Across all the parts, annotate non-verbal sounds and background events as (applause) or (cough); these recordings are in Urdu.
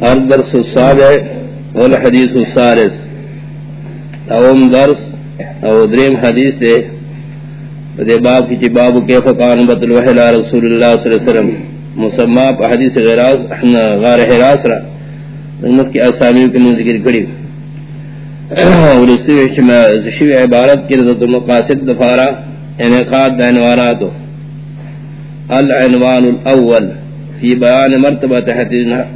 الدرس السابع والحديث الثالث۔ اوم درس او دریم حدیث دے دے باب کی جی باب کیف کان بد الوحی لا رسول اللہ صلی اللہ علیہ وسلم۔ مسمى حدیث غراز احنا غار حراس را۔ امت کی اسامی کے ذکر کری۔ اور اس میں زشی عبارت کی رضا مقاصد دفارا انعقاد یعنی دعنواناتو العنوان الاول۔ في بيان مرتبة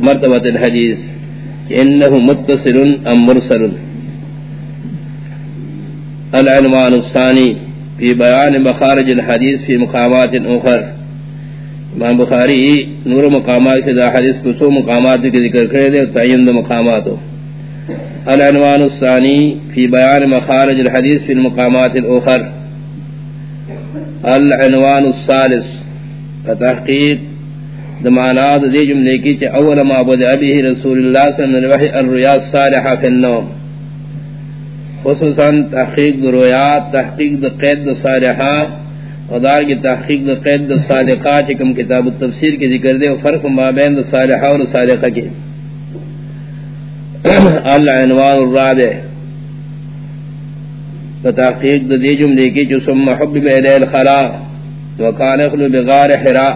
مرتبة الحديث، إنه متصل أم مرسل. العنوان الثاني، في بيان مخارج الحديث في مقامات أخر. امام بخاری نور مقامات سے دا حدیث کسو مقامات کے ذکر کرے دے، تعین دا مقاماتو. العنوان الثانی فی بیان مخارج الحدیث فی المقامات الاخر العنوان الثالث فتحقیق دمانات دی جملے کی چھ اول ما بود ابیہ رسول اللہ صلی اللہ علیہ وسلم الرؤیا الصالحہ فی النوم. خصوصا تحقیق دا رویات تحقیق دا قید دا صالحہ ودار کی تحقیق دا قید دا صالحہ چکم کتاب التفسیر کی ذکر دے فرق ما بین دا صالحہ و صالحہ کی العنوان الرابع. فتحقیق دا دی جملے کی چھ سم حبب الیہ الخلاء وکان اخلو بغار حراء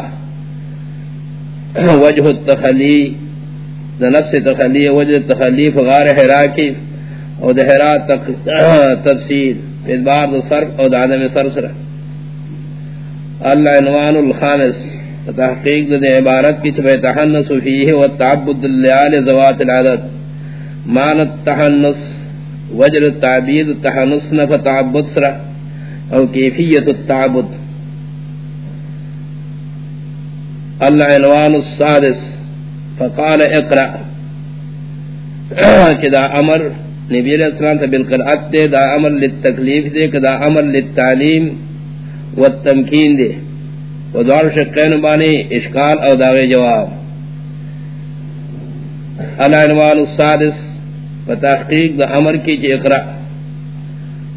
وجہ التخلی دا نفس تخلی وجہ تخلی فغار حرا کی او دا حرا تفسیر ادبار دا صرف او دا عدم صرف سر اللہ عنوان الخامس تحقیق دا دا عبارت کی تبع تحنس فیہ والتعبد لیال زوات العدد. معنی التحنس وجر التعبید التحنس نفت تعبد سر او کیفیت التعبد. العنوان السادس، فقال اقرأ. کہ امر نبی علیہ السلام تا بالقرآت دے، دا امر للتکلیف دے، کہ دا امر للتعلیم والتمکین دے. و دوار شقین بانی اشکال او داغی جواب. العنوان السادس فتحقیق دا امر کی چی اقرأ.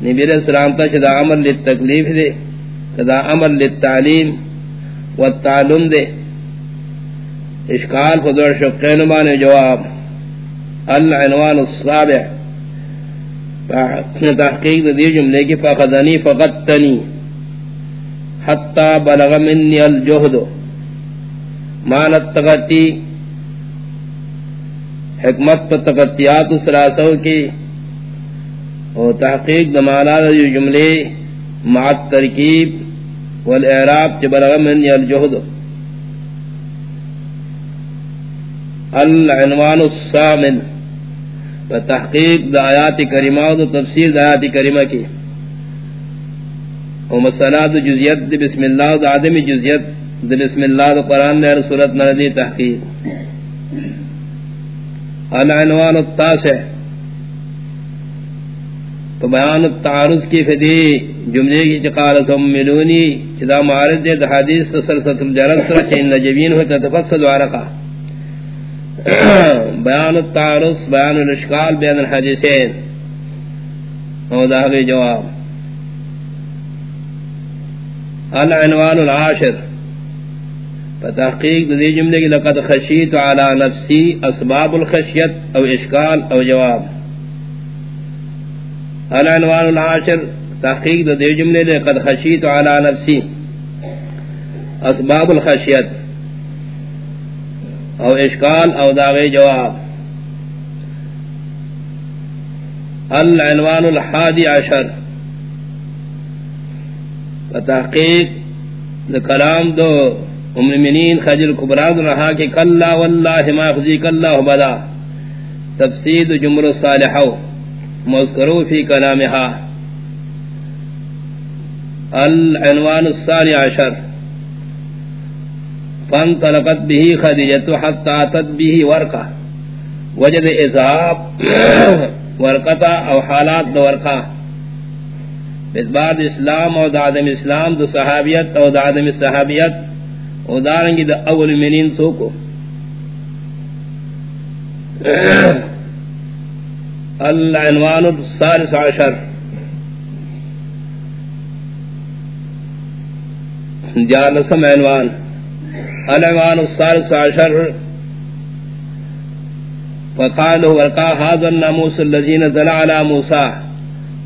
نبی علیہ السلام تا چی امر للتکلیف دے، کہ دا امر للتعلیم والتعلم دے. اشکال فدور شقین مانے جواب۔ العنوان الصابع۔ تحقیق دی جملے کی، فقدنی فقدتنی۔ حتی بلغ منی الجہد۔ مانت تغتی حکمت پر تغتیات سراسو کی۔ اور تحقیق دمانا دی جملے، مع الترکیب والاعراب چی بلغ منی الجہد۔ العنوان السامن و تحقیق دا آیات کریمہ و تفسیر دا آیات کریمہ کی و مسئلہ دا جزیت دا بسم اللہ دا عدم جزیت دا بسم اللہ دا قرآن دا صورت نردی تحقیق. العنوان التاسع. تو بیان التعارض کی فدی جملے کی چقالت ام ملونی چدا معارض دے دا حدیث تسلسل الجرد سر چین لجبین ہوتا تفصل وارقہ بیان التعرص بیان الاشکال، بیان الحدیثین او دا داغی جواب. العنوان العاشر. فتحقیق دی جملے کی لقد خشیت علی نفسی اسباب الخشیت او اشکال او جواب. العنوان العاشر، تحقیق دی جملے لقد خشیت علی نفسی اسباب الخشیت. او اشکال او داغی جواب. العنوان الحادی عشر. تحقیق دا کلام دو امرمنین خجل کبراد رہا کہ کلا واللہ ما خزیک اللہ بدا. تفسید جمر صالحو مذکرو فی کلامہا العنوان الثانی عشر. فانطلقت به خدیجت حتى اتت به ورقا وجد اذهاب ورقتا او حالات دو ورقا بعد اسلام او دادم اسلام دو صحابیت او دادم صحابیت او دارنگی دا اول منین سوکو۔ العنوان الثالث عشر۔ جانسم عنوان۔ العنوان الثالث عشر. فقالوا ورقا هذا الناموس الذين نزل على موسى.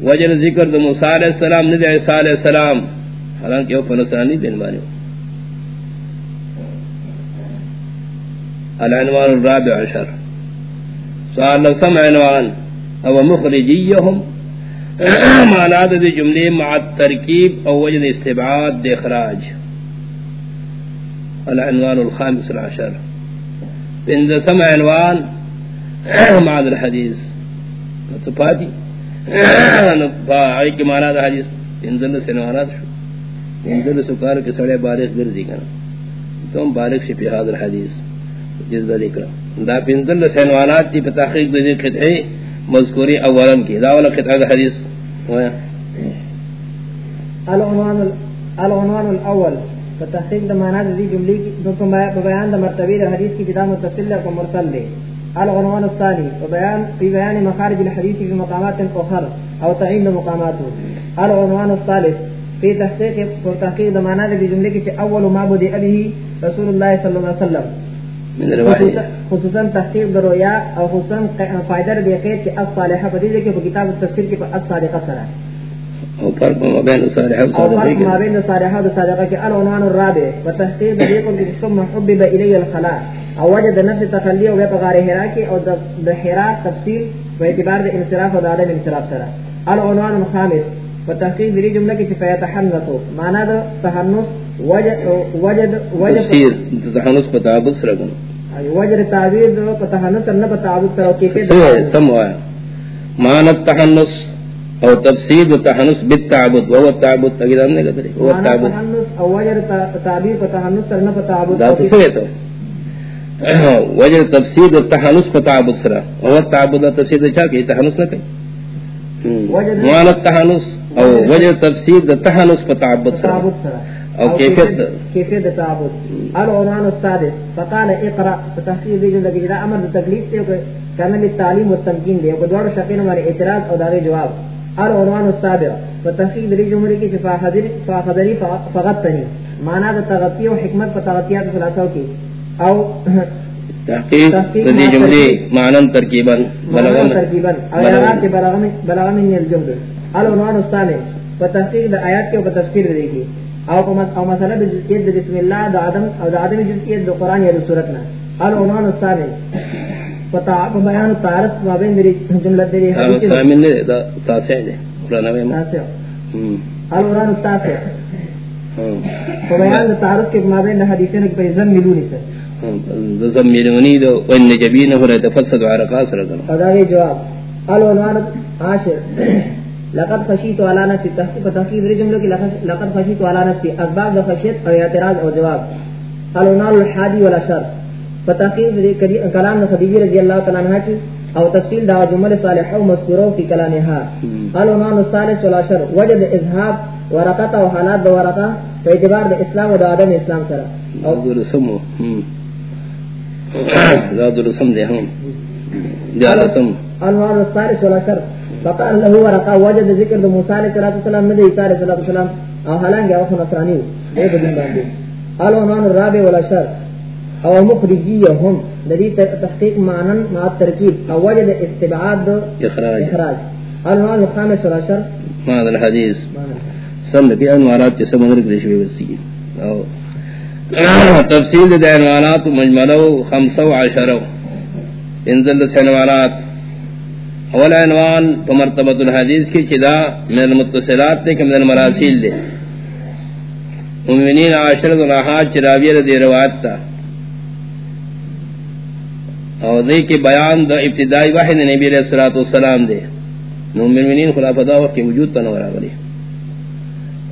وجر ذکر دو موسیٰ علیہ السلام ندی عیسیٰ علیہ السلام. حالانکہ وہ فلسطانی بن مانی العنوان الرابع عشر. سؤال لسم عنوان. او مخرجیهم. (clears throat) معنی دی جملے مع الترکیب او وجد استبعاد دی اخراج. العنوان الخامس العشر. بند سمع عنوان، (clears throat) مع الحدیث تفاتی کی مانا دا حدیث انزل سے نوانا شو. انزل سکار کے سڑے بارق گرزی کنا تم بارق سے پیحاد الحدیث جز دا ذکر دا پنزل سے نوانات تی پتاقیق دا ذکر خطعی مذکوری اولم کی دا اولا خطعہ دا حدیث العنوان العنوان الاول فتحقیق دا معنی دا دی جملی کی بیان دا مرتبی دا حدیث کی جدا متصل و مرسل دے العنوان الثاني وبيان في بيان مخارج الحديث في مقامات اخرى او تعين مقاماته العنوان الثالث في تحقيق وتحقيق ضمانات بجمله كي اول ما بدا به رسول الله صلى الله عليه وسلم. خصوصا تحقيق درويا او خصوصا فائدہ کہ کتاب الصادقہ سرا او فرق ما بين الصالحة والصادقة ما بين الصالحة والصادقة العنوان الرابع وتحقيق ذلك ثم حبب إلي الخلاء او وجد نفس تخلی او په غار حرا او د حرا تفصیل په اعتبار د انصراف او د انصراف سره العنوان الخامس وتحقیق دې جمله کې چې تحنث معنا د تحنث وجد وجد وجد تفسیر تحنث په تعبد سره وجد تعبیر په تحنث نه په تعبد سره کې کې سموا معنی التحنث او تفسیر تحنث بالتعبد وهو التعبد تغیر ہم نے کہا هو التعبد. او وجد تعبیر په تحنث نه په تعبد. دا څه ته وجہ تفسیر تحنس کو تعبد سرا. اور تعبد تفسیر چا کہ تحنس نہ کہیں. موان تحنس او وجہ تفسیر تحنس کو تعبد سرا. او کیفیت کیفیت تعبد. العنوان السادس. فقال اقرا فتحقیق دی جو اذا امر تکلیف سے کرنے میں تعلیم و تمکین دے کو دوڑ شقین ہمارے اعتراض اور دعوے جواب. العنوان السابع. فتحقیق دی جمہوری کی حضر فاخذری فغتنی معنی تغطی و حکمت فتغطیات ثلاثوں کی او (coughs) تحقیق تدی جملی معنن ترکیبا بلغم ترکیبا. آیات کے بلغم من الجمل العنوان الثاني فتحقیق دا آیات کے تفسیر دے گی او او مسئلہ جزئیت بسم اللہ دا آدم او دا آدم جزئیت دا قرآن یا دا سورتنا العنوان الثاني فتعب بیان تعرف ما بین دری جملت دری حدیث سامن نے دا تاسع دے قرآن میں تاسع العنوان التاسع فبیان تعرف کے ما بین حدیثین کے پیزن ملونی سے۔ زمینونی دو وان جبین ہو رہے تفسد عرقا سرکن فداوی جواب۔ العنوان عاشر۔ لقد خشیت علی نفسی۔ تحقیق تحقیق جملوں کی لقد خشیت علی نفسی۔ اسباب خشیت اور اعتراض اور جواب۔ العنوان الحادی والعشر فتحقیق کلام خدیجی رضی اللہ تعالی عنہ کی او تفصیل دا جمل صالحہ و مذکورو فی کلامها العنوان الثالث والعشر. وجد اذهاب ورقت و حالات دو ورقہ فاعتبار دا اسلام عدم اسلام سرا. او الصالح والاشر فقال له ورقا وجد ذکر موسیٰ علیہ السلام ندی عیسیٰ علیہ السلام او او نصرانی الرابع والاشر او مخرجیهم لدی تحقیق معنن مع الترکیب او وجد استبعاد اخراج. اخراج. الوان الخامس والاشر معنى الحديث سمد کی انوارات جسے مدرک دیشوی وسی او (clears throat) تفصیل دے عنوانات مجملو خمسو عشرو. انزل دے عنوانات. اول عنوان تو مرتبت الحدیث کی چدا من المتصلات دے کہ من المراسیل دے ممنین عشرت الاحاد چراوی رضی روایت تا. او دے کی بیان دا ابتدائی واحد نبی علیہ السلام دے۔ نو ممنین خلافہ دا وقت وجود تنورا بلی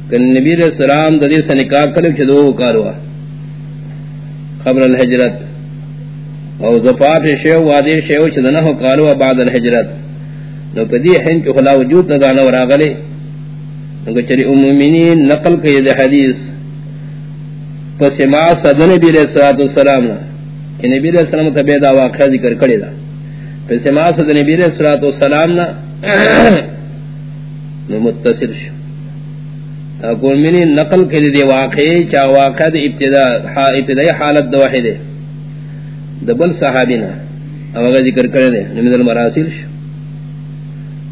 کہ نبی علیہ السلام دا دے سنکاہ کلب چدو کاروا قبل الحجرت۔ او زفاف شیو وادی شیو چدنہ قالوا بعد الحجرت۔ نو کدی ہن کہ خلا وجود نہ دانا وراغلے نو چری مومنین نقل کہ یہ حدیث۔ پس ما صدن نبی علیہ الصلوۃ والسلام۔ کہ نبی علیہ السلام تبع دا واقعہ ذکر کڑی دا پس ما صدن نبی علیہ الصلوۃ والسلام نہ (clears throat) متصل شو. اقول منی نقل کے دی واقعی چا واقع دی ابتدا ابتدائی حالت دو واحد دبل صحابینا او اگر ذکر کرے دے نمید المراسل شو.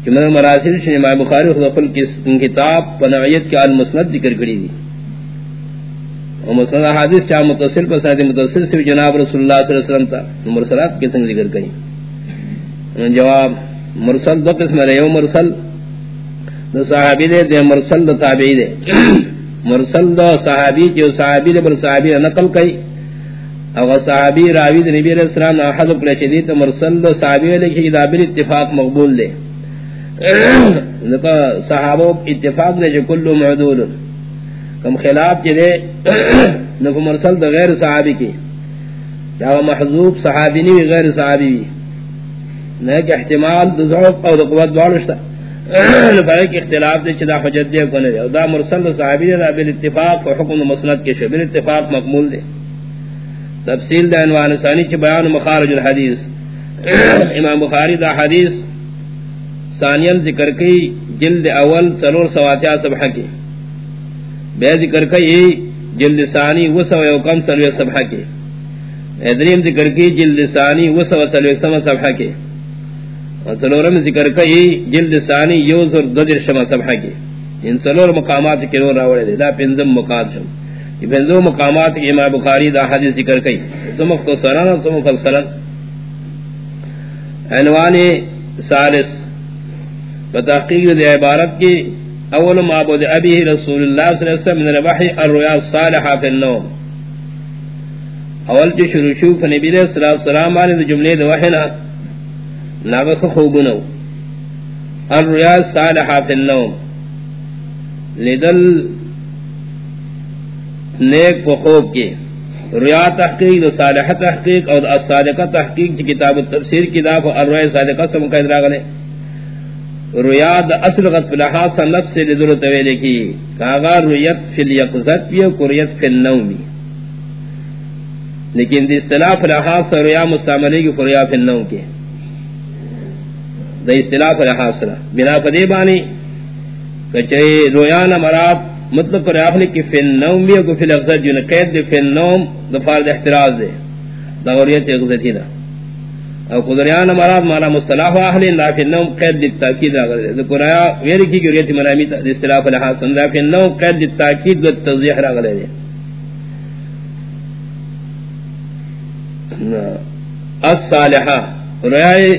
جمد المراسل شو، امام بخاری خود اقل کتاب پنعیت کے آل مسند ذکر کری دی. و مسند حادث چاہ متصل پر سنت متصل سے جناب رسول اللہ صلی اللہ علیہ وسلم تا مرسلات کے سنگ ذکر کری؟ جواب، مرسل دو قسم رہے مرسل، دو صحابی دے دے مرسل، دو تابعی دے۔ (clears throat) مرسل دو صحابی جو صحابی دے بل صحابی نقل کئی او صحابی راوی دے نبی علیہ السلام احد پر شدید مرسل دو صحابی دے کہ دا بل اتفاق مقبول دے۔ (clears throat) صحابوں اتفاق دے، جو کلو معدول۔ کم خلاف جدے نکو مرسل دو غیر صحابی کی۔ چاہو محضوب صحابی نہیں غیر صحابی نہ کہ احتمال دو ضعف او دو قوت دوارشتا لفائے کی اختلاف دے چدا حجت دے کنے دے دا مرسل دا صحابی دے دا بالاتفاق و حکم دا مسند کے شو، بالاتفاق مقمول دے۔ تفصیل دا عنوان ثانی چھ بیان مخارج الحدیث۔ امام بخاری دا حدیث ثانیم ذکر کی جلد اول سرور سواتیا صبح کی۔ بے ذکر کی جلد ثانی وسو یوکم سلوی صبح کی ادریم ذکر کی جلد ثانی وسو سلوی صبح کی سلورم ذکر کئی جلد ثانی یوزر ددر شما صبح کی ان سلور مقامات کے نور راوڑے دے، دا پنزم مقاد شم۔ یہ پنزم مقامات کی امام بخاری دا حدیث ذکر کئی۔ سمخ تو سران سمخ السلام عنوان سالس۔ بتحقیق دے عبارت کی اول ما معبود ابی رسول اللہ صلی اللہ علیہ وسلم من الوحی الرؤیا الصالحہ فی النوم. اول جو شروع شوف نبی علیہ السلام علیہ جملے دے وحینا ناغت خوبنو الریا صالحہ فی النوم. لدل نیک و خوب کی. ریا تحقیق دا صالحہ تحقیق اور صادقہ تحقیق کی کتاب التفسیر کتاب الریا صادقہ سے مقید راگلے ریا دا اصل غط لحاظ نفس سے لدل طویلے کی کاغا ریت فی الیقظت بھی و ریت فی النوم لیکن دی اصطلاح لحاظ ریا مستعملی کی ریا فی النوم کی دا اصطلاح پر حاصلہ بنا پدے بانی کچھے رویان مراد مطلب پر اخلی کی فی النوم بھی کو فی الافزد جو نقید دے فی النوم دا فارد احتراز دے دا غوریت اغزتی دا او قدریان مراد مانا مصطلاح و اخلی دا فی النوم قید دی تاکید دا غزتی دا قرآن ویری کی غوریت مرامی دا اصطلاح پر حاصل دا فی النوم قید دی تاکید دا توضیح را غزتی الصالحہ رویائی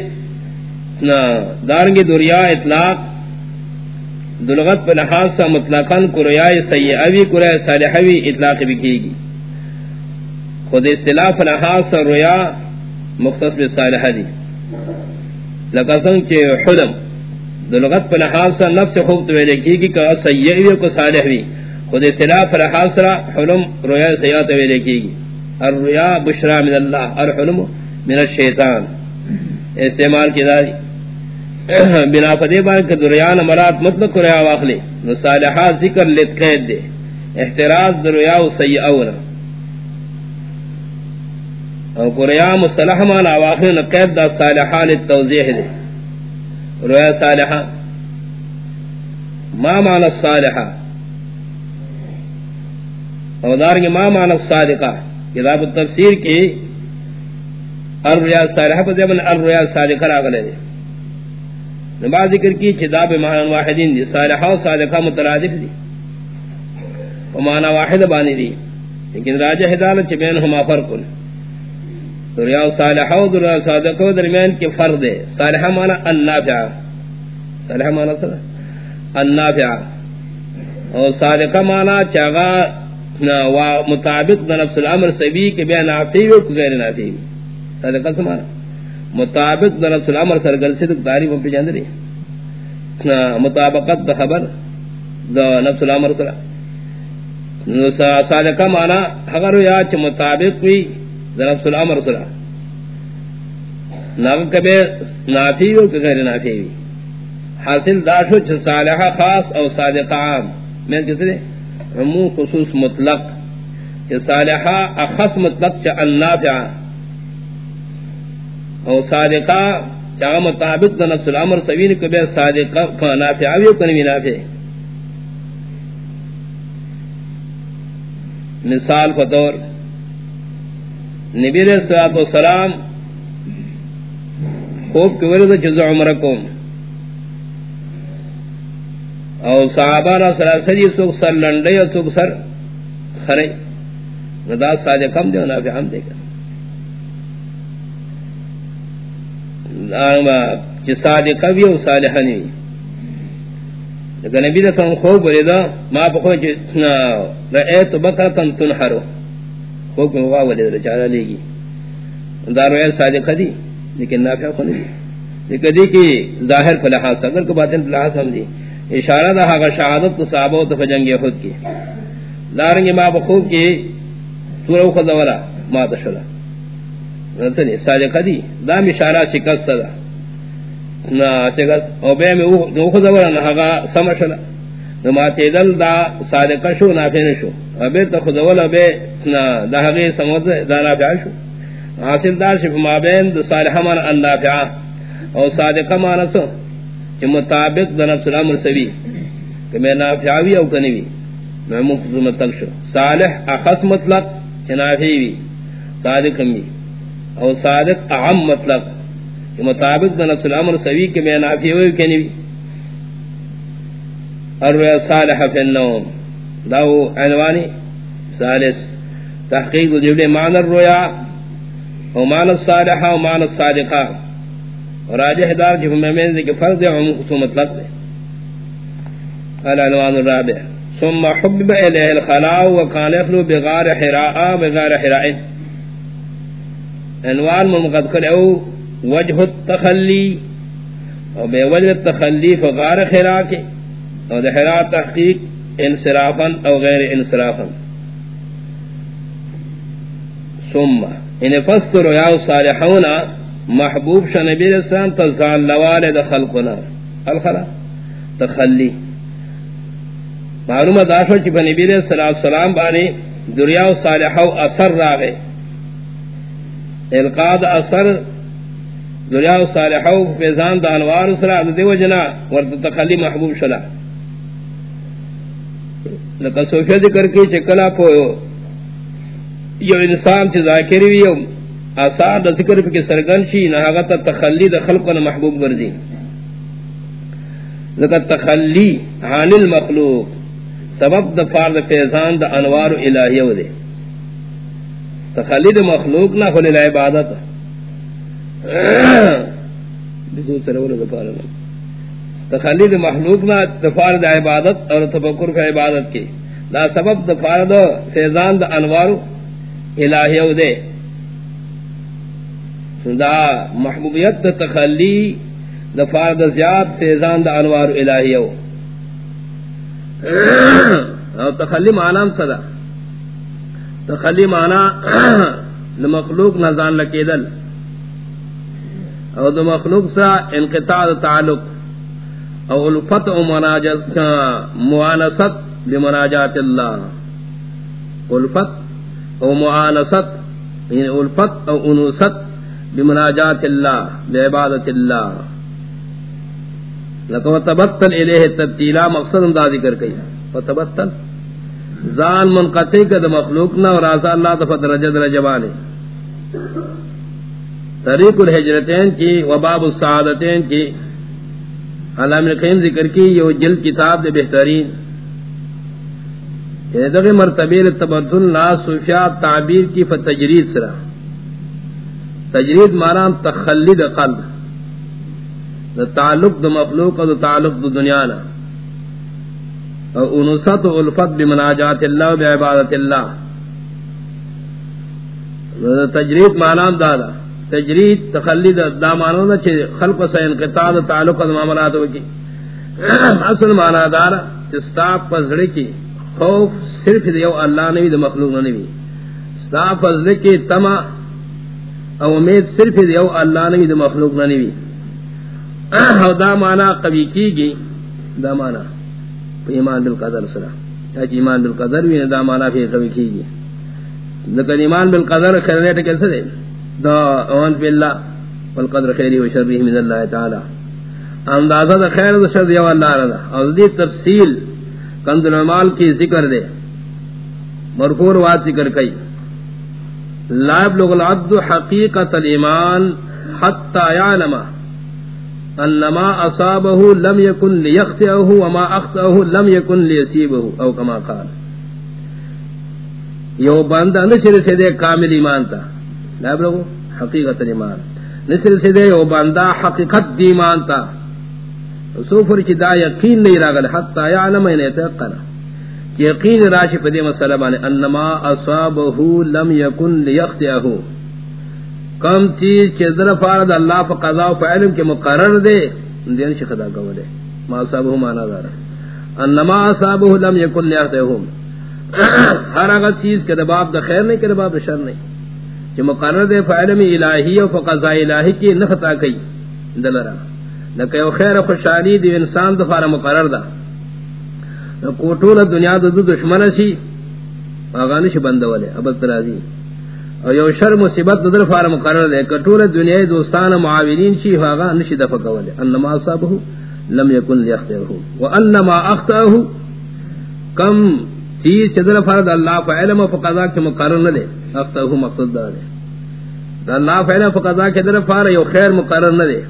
دارنگی دریا اطلاق، دلغت پر لحاظ سا مطلقاً قریائی سیعوی قریائی صالحوی اطلاق بھی کی گی خود اصطلاح پر لحاظ سا ریا مختص بے صالحہ دی لکسن کے حلم دلغت پر لحاظ سا نفس خوب تویلے کی گی کہ سیعوی کو صالحوی خود اصطلاح پر لحاظ سا حلم، ریا سیعہ تویلے کی گی الریا بشرا من اللہ الحلم من الشیطان. استعمال کی داری (clears throat) بنا پدے بار کہ دریان مراد مطلق ریا واخلی نو صالحہ ذکر لیت قید دے احتراز دریا و سیئی سیعونا او قریا مصطلح مانا واخلی نو قید دا صالحہ لیت توضیح دے ریا صالحہ ما معنی الصالحہ او دارنگی ما معنی الصادقہ کتاب التفسیر کی الریا صالحہ پر زمن الریا صادقہ راغلے دے نبا ذکر کی چھداب معنی واحدین دی صالحہ و صادقہ مترادف دی. و معنی واحد بانی دی. لیکن راجہ حدالت چھ بینہما فرقن دریا صالحہ و دریا صادقہ درمیان کی فرد ہے. صالحہ معنی النافع. صالحہ معنی صدا النافع. اور صادقہ معنی چاگا و مطابق نفس الامر سبی کے بے نافعی و غیر نافعی صادقہ سمانا مطابق دا نفس الامر سرگل صدق تعریف ہم پہ جاند رہی مطابقت دا خبر دا نفس الامر سر. صادقہ مانا اگر یا چھ مطابق ہوئی دا الامر سر ناغ کبے نافی ہو کہ غیر نافی ہوئی حاصل داشو چھ صالحہ خاص او صادقہ عام. میں کس لیے عموم خصوص مطلق. چھ صالحہ اخص مطلق چھ النافعہ او صادقہ چاہا مطابق دا نفس الامر سوین کو صادقہ کا نافع آویو کنوی نافع. مثال فتور نبی علیہ السلام خوب کی ورد چیز عمرکم او صحابانا سراسری سوک سر لنڈے او سوک سر خرے. ندا سادے کم دے و نافع ہم دے کر چی صادقہ بھی او صالحہ نہیں لیکن نبی رسول خوب ولیدہ ما پخوی چی رئیت بکرتن تنحرو. خوب میں ولیدہ چارہ لے گی۔ دارو اے صادقہ دی، لیکن نافع خو نہیں لیکن دی کی ظاہر فلحاظ اگر کو باطن فلحاظ ہم دی۔ اشارہ دا حقا شہادت تو صحابہ تو فجنگ خود کی۔ دارنگی ما بخوب کی سورو خزورا ما تشلا نتنی صادقہ دی۔ دام اشارہ شکست دا۔ نا شکست، او بے میں او خزورا نا حقا سمشلا نما تیدل دا صادقہ شو، نافع نشو۔ او بے تا خزورا بے دا حقی دا شو۔ حاصل دار شف دا صالحہ مانا او صادقہ مانا سو۔ کہ مطابق دا نفس الامر سوی کہ میں او کنوی میں تک شو۔ صالح اخص مطلق کہ صادق او صادق اعم مطلق۔ کہ مطابق دا نفس الامر سوی کہ میں کنوی النوم۔ له عنواني ثالث تحقيق جبل معنى الرؤيا ومعنى الصالحة ومعنى الصادقة وراجح دار جب ممين ذلك فرض عمو خصوم مطلق دے العنوان الرابع۔ ثم حبب إليه الخلاء وكان يخلو بغار حراء بغار حراء۔ عنوان ممقد قلعو وجه التخلي وبوجه التخلي فغار حراء کے۔ اور حراء تحقیق انصرافا او غیر انصرافا۔ ثم یعنی ان فستر یا صالحون محبوب ش نبی رسان تزال لوال د خلقنا الخلا، تخلی. معلومہ داشو چی چ نبی علیہ الصلوۃ بانی دریا و صالحو اثر راغے القاد اثر دریا و صالحو فیضان د انوار سرا دیو جنا ورت تخلی محبوب شلا لکہ سوفیا ذکر کی چکلا پو یو انسان چی ذاکری وی یو، آثار دا ذکر پی سرگن چی نهاغت تخلی دا خلق و محبوب گردی ذکر تخلی عن المخلوق سبب دا فارد فیضان دا انوار الہیو دے تخلی دا مخلوق نا خلی العبادت بدو (coughs) سرور دا فارد تخلی دا مخلوق نا دا فارد عبادت اور تفکر کا عبادت کی دا سبب دا فارد فیضان دا انوارو الہیو دے۔ دا محبوبیت، دا تخلی، دا فارد زیاد، فیضان، دا انوار الہیو او۔ تخلی معنی صدا تخلی معنی دا مخلوق نظان لکیدل او دا مخلوق سا انقطاع دا تعلق۔ او الفت و معانست بمناجات اللہ الفت او معانست یعنی الفت او انوست بمناجات اللہ، بعبادت اللہ. لکو تبتل الیہ تبتیلا مقصد دا ذکر کئی. فتبتل زان منقطع کد مخلوقنا اور آزا اللہ دفت رجد رجبانے طریق الحجرتین کی، وباب السعادتین کی. علام القیم ذکر کی، یہ جلد کتاب دے بہترین. یعنی دغه مرتبه تبدل لا صوفیا تعبیر کی فتجرید سرا تجرید مانا تخلید قلب. دا تعلق دا مخلوق دا تعلق دا دنیا نا اور انست الفت بمناجات اللہ و بعبادت اللہ تجرید مانا دادا تجرید تخلید دا مانا دا چھے خلق سے انقطاع دا تعلق دا معاملات ہوکی اصل مانا دارا چستاپ پزڑی کی خوف صرف دیو اللہ نبی دا مخلوق نبی ستا فضل کے تما او امید صرف دیو اللہ نبی دا مخلوق نبی (clears throat) او دا مانا قبی کی گی دا مانا ایمان بالقدر سرا. چاچ ایمان بالقدر بھی دا مانا پھر قبی کی گی لیکن ایمان بالقدر خیر کیسے دے؟ دا اوانت باللہ والقدر خیری و شرریہ من اللہ تعالی. اندازہ دا خیر دا شر دیو اللہ رضا او دی تفصیل کند المال کی ذکر دے۔ مرفور وات ذکر کئی۔ لا يبلغ العبد حقیقت الایمان حتی یعلم انما اصابه لم يكن ليخطئه وما اخطئه لم يكن ليصيبه او كما قال۔ یو بندہ نشر سے دے کامل ایمان تا۔ لا بلو حقیقت ایمان نشر سے دے یو بندہ حقیقت دی ایمان تا۔ سوفر کی دا یقین نہیں راگل حتی یعلم ان یتقنا یقین راشی پدی مسئلہ بانے، انما اصابه لم يكن ليخطئه کم چیز چیز در فارد اللہ پا قضاء و پا علم کے مقرر دے، دین شی خدا گولے ما اصابه مانا دارا. انما اصابه لم يكن ليخطئهم ہر اگر چیز کے دباب دا خیر نہیں، کے دباب دا شر نہیں. جو مقرر دے فعلم الہی و فقضاء الہی کی نخطا کئی. دلرہ دلرا لکہ خیر خوشحالی دی انسان دفار مقرر دا کوٹول دنیا دا دو دشمن سی آغانش بندولے ابل ترازی اور یو شر مصیبت در فار مقرر دے کٹول دنیا دوستان معاونین شی آغا نشی دفع کولے انما صابہو لم یکن لیختیرہو وانما اختاہو کم چیز چدر فرد اللہ فا علم و فقضا کے مقرر نہ دے اختاہو مقصد دا دے اللہ فا علم و فقضا کے در فار یو خیر مقرر نہ دے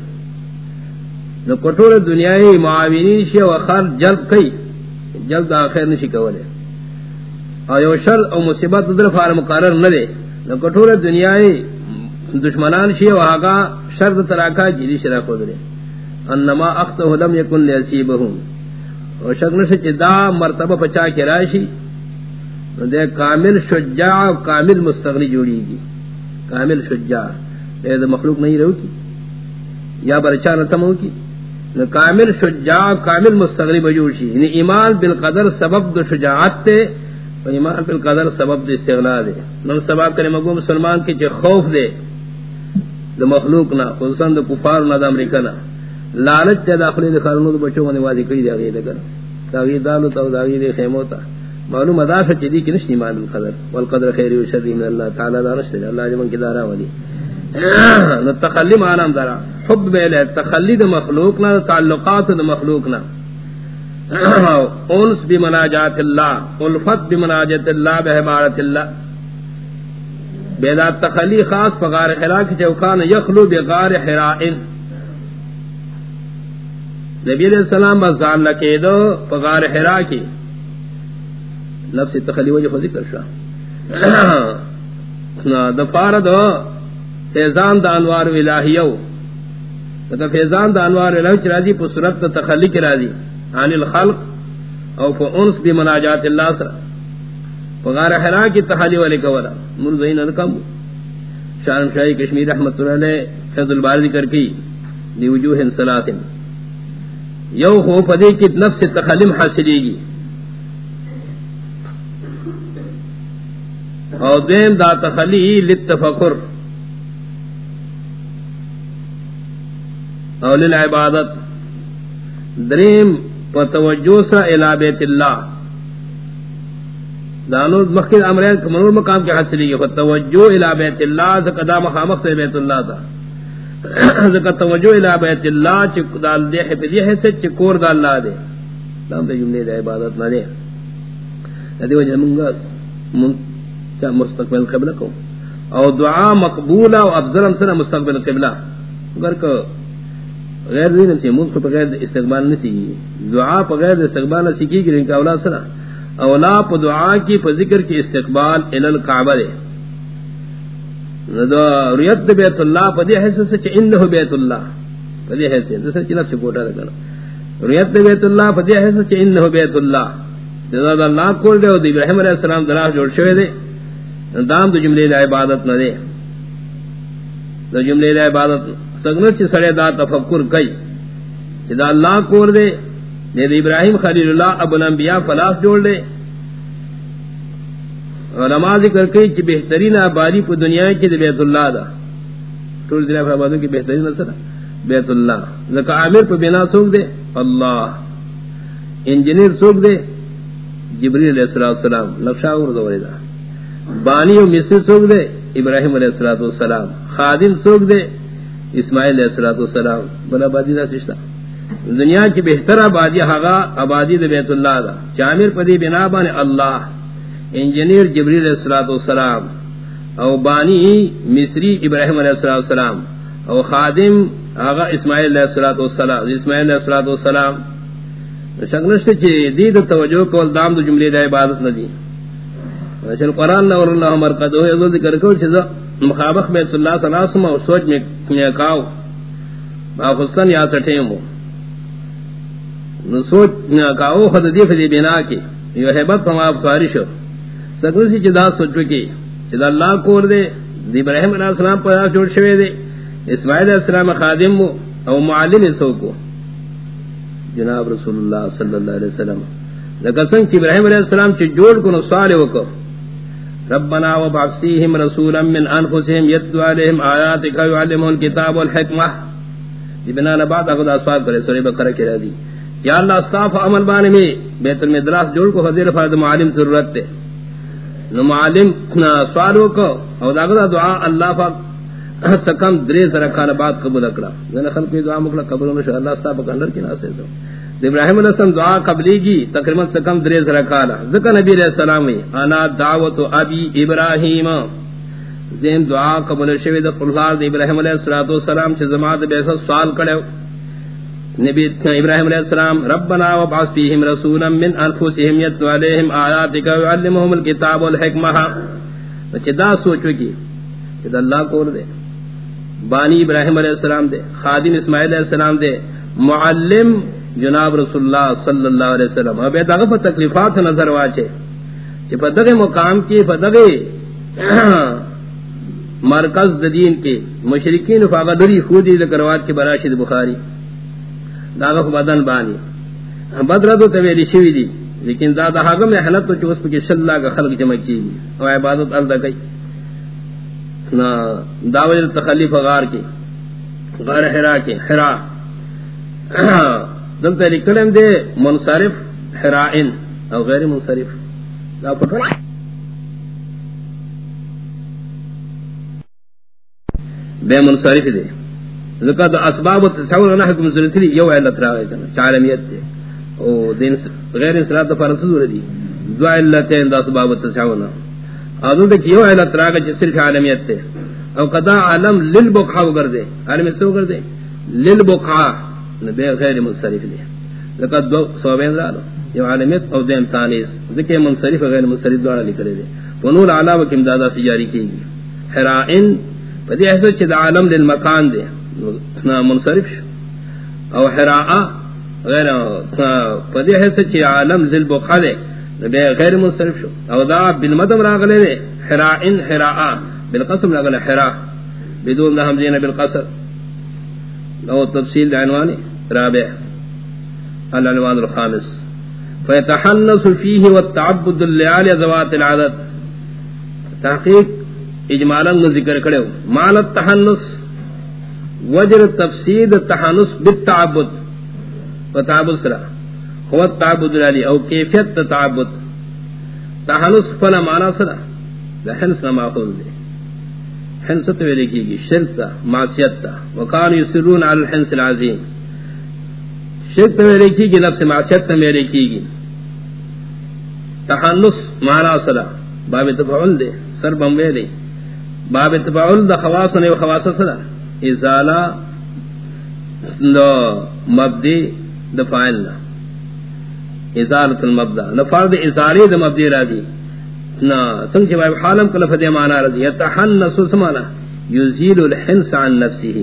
نو کٹول دنیای معاونین شی و خر جلب کئی جلد آخر نشی کولے اور یو شر او مصیبت در فار مقرر نہ دے نو کٹور دنیای دشمنان شی و آگا شر تراکا جیلی شرا خود دے انما اختہ لم یکن لیسیبہم اور شک نشی چی دا مرتبہ پچا کی راشی نو دے کامل شجاع و کامل مستغنی جوڑی گی کامل شجاع. دے دا مخلوق نہیں رہو کی یا برچا نتمو کی کامل شجاع کامل مستغنی بجوڑ شی. یعنی ایمان بالقدر سبب دو شجاعت تے ایمان بالقدر سبب دو استغلا دے. نو سبب کرے مگو مسلمان کی چے خوف دے، دو مخلوق نا خصوصاً دو کفار نا دا امریکا نا. لالچ تے داخلی دے خارنو دو بچوں گا نوازی کری دے آگئی دے کر داگی دالو تا داگی دے خیمو تا. معلوم ادافع چی دی کی نشتی ایمان بالقدر. والقدر خیری و شر من اللہ تعالی دا نشتی اللہ جمن کی دارا ولی. (coughs) نو تخلی معنام دارا حب بیلے تخلی دا مخلوق نا تعلقات دا مخلوق نا (coughs) انس بمناجات اللہ الفت بمناجات اللہ بحبارت اللہ بیدا تخلی خاص پغار حرا کی چوکان یخلو بغار حرائن نبی علیہ السلام بزان لکے دو پغار حرا کی نفس تخلی وجہ ذکر شاہ دفار دو فیضان دا انوار الہیو فیضان دا انوار الہیو چرازی پس صورت تخلی کی رازی عن الخلق او فانس بمناجات اللہ سرا فغار حرا کی تحالی والے کولا مرزین ارکم شارم شاہی کشمیر رحمت اللہ علیہ فیض البار ذکر کی، دی وجوہ سلاسن یو خوف دے کی نفس تخلیم حاصلی گی. او دیم دا تخلی للتفکر او للعبادت. دریم فتوجہ سا الى بیت اللہ دانو مخیر امرین کمنور مقام کے حاصلی گی فتوجہ الى بیت اللہ زکا دا مخامق سے بیت اللہ دا زکا توجہ الى بیت اللہ چک دال دے حفظی حیث چکور دا اللہ دے دام دے جملے دے عبادت نہ دے ندی وجہ منگا مستقبل قبلہ کو او دعا مقبولہ و افضل سنہ مستقبل قبلہ اگر کہ غیر دین سے ملک پر غیر استقبال نہ سی دعا پر غیر استقبال نہ سکی کہ ان کا اولاد سنا اولا پر دعا کی پر ذکر کی استقبال ال الکعبہ دے نو ریت بیت اللہ پر دے حصہ سے انه بیت اللہ پر دے حصہ دوسرا چلا سے کوٹا رکھنا ریت بیت اللہ پر دے حصہ سے انه بیت اللہ جزاد اللہ کول دے او ابراہیم علیہ السلام درا جوڑ شوی دے دام تو جملے عبادت نہ دے تو جملے عبادت نہ سگنت چی سڑے دا تفکر کئی. چی دا اللہ کور دے. دے دا ابراہیم خلیل اللہ ابو الانبیاء فلاس جوڑ دے. علماء ذکر کئی چی بہترین آبادی پو دنیا کی دے بیت اللہ دا. ٹول دنیا پر آبادوں کی بہترین اثر بیت اللہ. ذکا عامر پو بنا سوک دے. اللہ. انجینئر سوک دے. جبریل علیہ السلام نقشہ ورزوری دا. بانی و مصر سوک دے. ابراہیم علیہ السلام خادم سوک دے. اسماعیل علیہ السلام بلا آبادی دا سشتا دنیا کی بہتر آبادی حقا آبادی دا بیت اللہ دا چامر پدی بنا بان اللہ انجینئر جبریل علیہ السلام او بانی مصری ابراہیم علیہ السلام او خادم آغا اسماعیل علیہ الصلوۃ والسلام، اسماعیل علیہ الصلوۃ والسلام. شکنشت چی دید توجہ کول دام دو جملے دا عبادت ندی چل قرآن نور اللہ مرقد ہوئے ذو ذکر کرو چیزا مخابق بیت اللہ صلی اللہ علیہ وسلم سوچ میں کاؤ ما یا سٹھیں مو سوچ میں کاؤ، خود دی فدی بنا کی۔ یہ حبت ہم آپ سارشو سکن سی چیزا سوچ کی چیزا اللہ کور دے۔ دی ابراہیم علیہ السلام پر آپ جوڑ شوے دے۔ اسماعیل علیہ السلام خادم ہو او معلم سو کو۔ جناب رسول اللہ صلی اللہ علیہ وسلم۔ لکہ سنگ چی ابراہیم علیہ السلام چی جوڑ کو نصالح وکو ربنا وبعثیہم رسولا من انفسہم یتدو علیہم آیاتک وعلمہ الكتاب والحکمہ دی جی، بنا نبات اخد اصفاد کرے سوری بقرہ کی رہ یا اللہ استاف عمل بانے میں بیت المدراس جوڑ کو حضیر فرد معلم ضرورت تے۔ نو معلم سوال وکو۔ او دا دعا اللہ فاق سکم درے سرکان بعد قبول اکڑا۔ میں خلق دعا مکلا قبول میں اللہ صاحب کندر کی ناسے تو ابراہیم علیہ السلام دعا قبلی کی تقریباً سکم درے سرکان ذکر نبی علیہ السلام انا دعوت ابی ابراہیم زین دعا قبول شوی د قرار د ابراہیم علیہ الصلوۃ والسلام چ جماعت بے سوال کڑے نبی ابراہیم علیہ السلام، ربنا وبعث فیہم رسولا من انفسہم یتلو علیہم آیاتک ویعلمہم الکتاب والحکمہ. چدا سوچو کی کہ اللہ کو دے بانی ابراہیم علیہ السلام دے خادم اسماعیل علیہ السلام دے معلم جناب رسول اللہ صلی اللہ علیہ وسلم. اب ادغه په تکلیفات نظر واچے. کہ پدغه مقام کی پدغه (clears throat) مرکز دین کے مشرکین فاغدری خودی ذکروات کے براشد بخاری. داغه بدن بانی. بدر تو تویلی شوی دی. لیکن دا دهغه محنت تو چوس په شلا کا خلق جمع کی او عبادت اردا گئی. نا داول تخلیف غار کی. غار حرا کی، حرا. (clears throat) دلتا لکلم دے منصرف حرائن او غیر منصرف. دا پتہ بے منصرف دے ذکر دا اسباب التسعون نحو حکم ذلتلی یو علت راوی کنا چعالمیت دے او دین غیر انصراف دا فرنسز دی دو علتین دا اسباب التسعون آدھو دے کیو علت راگا چی صرف عالمیت تے او قدا عالم للبقع وگر دے عالمیت سے وگر دے للبقع نبی غیر منصرف دے لقد دو صوبین رالو. You عالمیت O them تانیس. ذکر منصرف غیر منصرف دوارا لکرے دے. ونور علاوہ کم دادا سی جاری کی گی. حرائن فدی احساس چی دا عالم للمکان دے. منصرف شو. او حراء، غیر فدی احساس چی عالم للبقع دے. بے غیر منصرف شو. او دا بالمدم راغلے دے. حرائن، حراء. بالقسم راغلے حراء. بدون دا حمزین بالقصر. لو تفصیل دا عنوانی. رابع. العنوان الخامس. فيتحنس فيه والتعبد الليالي ذوات العدد. تحقیق اجمالا ذکر کرے مال التحنس وجر تفسید التحنس بالتعبد. وتعبد سرا. هو التعبد العلی، او کیفیت تعبد. تحنس فلا معنی سرا. ده حنس نہ ماخوذ دے. حنس تو لکھی گی شرک تا، معصیت تا. وکان یسرون علی الحنس العظیم. شرک تو لکھی گی نفس معصیت تو میرے کی گی تحنس معنی سرا باب تفعل دے، سر بموے دے۔ باب تفعل دا خواص نے، خواص سرا ازالہ، دا مبدی، دا فائل دا ازالت المبدا لفرد ازالی دا مبدی را دی۔ نا سنگ چی باب حالم کا لفظ مانا را دی۔ یتحنس سمانا یزیل الحنس عن نفسه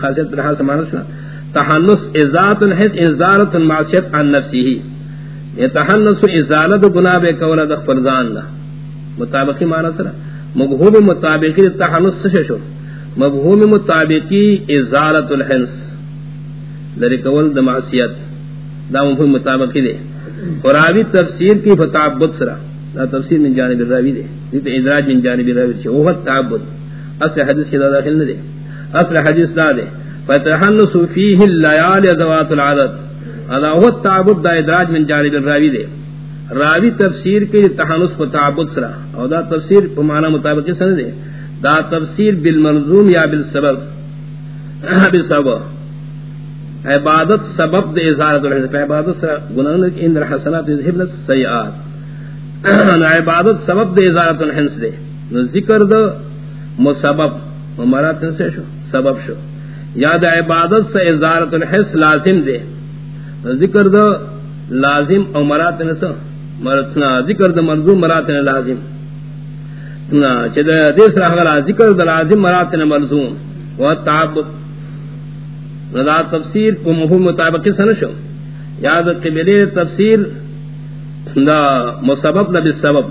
خاصیت پر حال سمانا شنا۔ تحنس ازالت الحنس ازالت المعصیت عن نفسه یتحنس ازالت گناہ بے کولا دا فرزان دا. مطابقی مانا سرا. مبہوم مطابقی تحنس سششو مبہوم مطابقی ازالت الحنس لری کول دا معصیت. دا مفہوم مطابقی دے. قرآبی تفسیر کی فتعبد سرا. دا تفسیر من جانب الراوی دے. دیتا ادراج من جانب الراوی دے. وہ تعبد اصل حدیث کی دا داخل نہ دے اصل حدیث دا دے. فتحنس فیہ اللیال ذوات العدد. ادا وہ تعبد دا ادراج من جانب الراوی دے راوی تفسیر کی تحنس کو تعبد سرا اور دا تفسیر کو معنی مطابق سن دے دا تفسیر بالمنظوم یا بالسبب. (coughs) بالسبب. عبادت سبب دے ازارت الحسن عبادت سرا گناہن کی اندر حسنات یذہبن السیئات. (coughs) عبادت سبب دے ازارت الحسن دے ذکر دا مسبب. مراتن سے شو؟ سبب شو. یاد عبادت سے ازارت الحس لازم دے۔ ذکر دو لازم او مراتن سے مرتنا ذکر دو مرزوم مراتن لازم۔ نا چد دیس رہا ذکر دو لازم مراتن مرزوم و تعبد رضا تفسیر کو مفہوم مطابق سن شو یاد قبلی تفسیر دا مسبب نہ بالسبب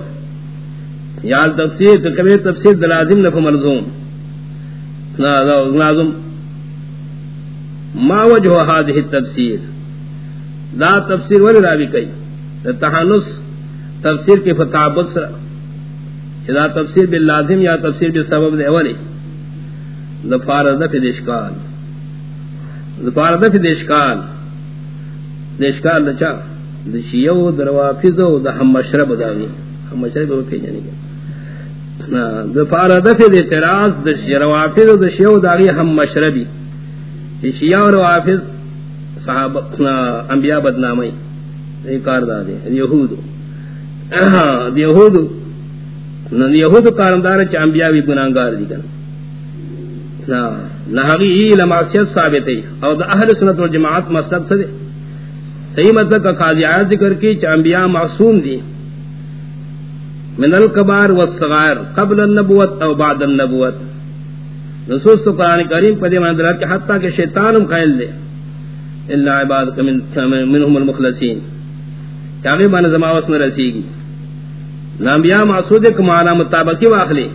یاد تفسیر قبلی تفسیر دلازم دا لازم نہ مرزوم لازم۔ ما وجہ هذه التفسیر دا تفسیر ولی راوی کئی. دا تحانس تفسیر کی فتعبد سرا دا تفسیر باللازم یا تفسیر بالسبب دے ولی. دا فارض فی دشکال دا فارض فی دشکال دشکال دا چا؟ دا شیعو دا روافظو دا ہم مشرب داوی ہم مشرب رو پیجنی گا دفار دفع دے تراز دا روافظ دا شیعو داغی ہم مشربی. شیعو روافظ صحابہ انبیاء بدنامی، یہ کار دا دے یعنی یہودو۔ (coughs) یہودو یہودو کارندار چا انبیاء بھی گناہگار دی کنا۔ نہاگی ای لمعصیت ثابت ہے۔ اور دا اہل سنت والجماعت مصدق سے صحیح مطلب کا قاضی آیت ذکر کی چا انبیاء معصوم دی۔ من الکبار والصغار، قبل النبوت او بعد النبوت۔ نصوص تو قرآن کریم پدی من دلات کہ حتیٰ کہ شیطانم قائل دے۔ اللہ عبادت من منہم المخلصین۔ چاگی بان زماوس میں رسی گی نامبیاء معصود ایک معنی مطابقی واخلی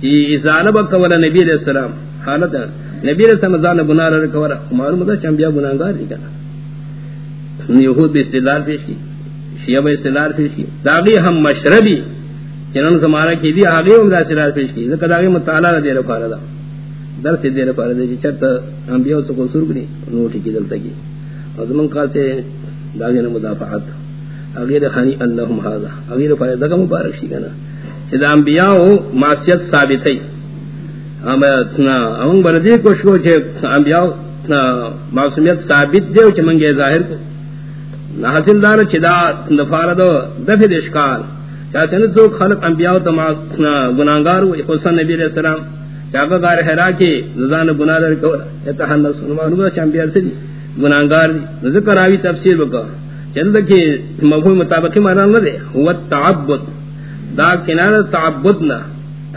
کہ ازالب کولا نبی علیہ السلام۔ حالت ہے۔ نبی علیہ السلام ازالب بنا گناہ رکورا معلوم دا چنبیاء گناہگار دی کنا یہود بھی استدلال پیش کی۔ شیعہ بھی استدلال پیش کی۔ داغی ہم مشربی۔ جنہوں زمانہ کی دی آگے ہم دا سرار پیش کی۔ ذکر آگے مطالعہ دے رفا رہا در سے دے رفا رہا چرت انبیاء سے کوئی سرگ نہیں نوٹی کی دلتا کی اور زمان قال سے داغے نے مدافعات اغیر خانی اللہم حاضا اغیر فارغ دکا مبارک شی کنا چیز انبیاء معصیت ثابت ہے ہم بردی کوش کو چھے انبیاء معصومیت ثابت دے چھے منگے ظاہر کو نہ حاصل دار چدا دفاردو دفع دشکال چاہتے ہیں تو خلق انبیاء تو گناہگار ہوئے خصوصا نبی علیہ السلام چاہتا غار حرا کے نزان گناہ در کو اتحنس انمان ہوگا چاہ انبیاء سے گناہگار دی ذکر آوی تفسیر بکا چند کہ مفہوم مطابقی مانا نہ دے ہوا تعبد دا کنار تعبدنا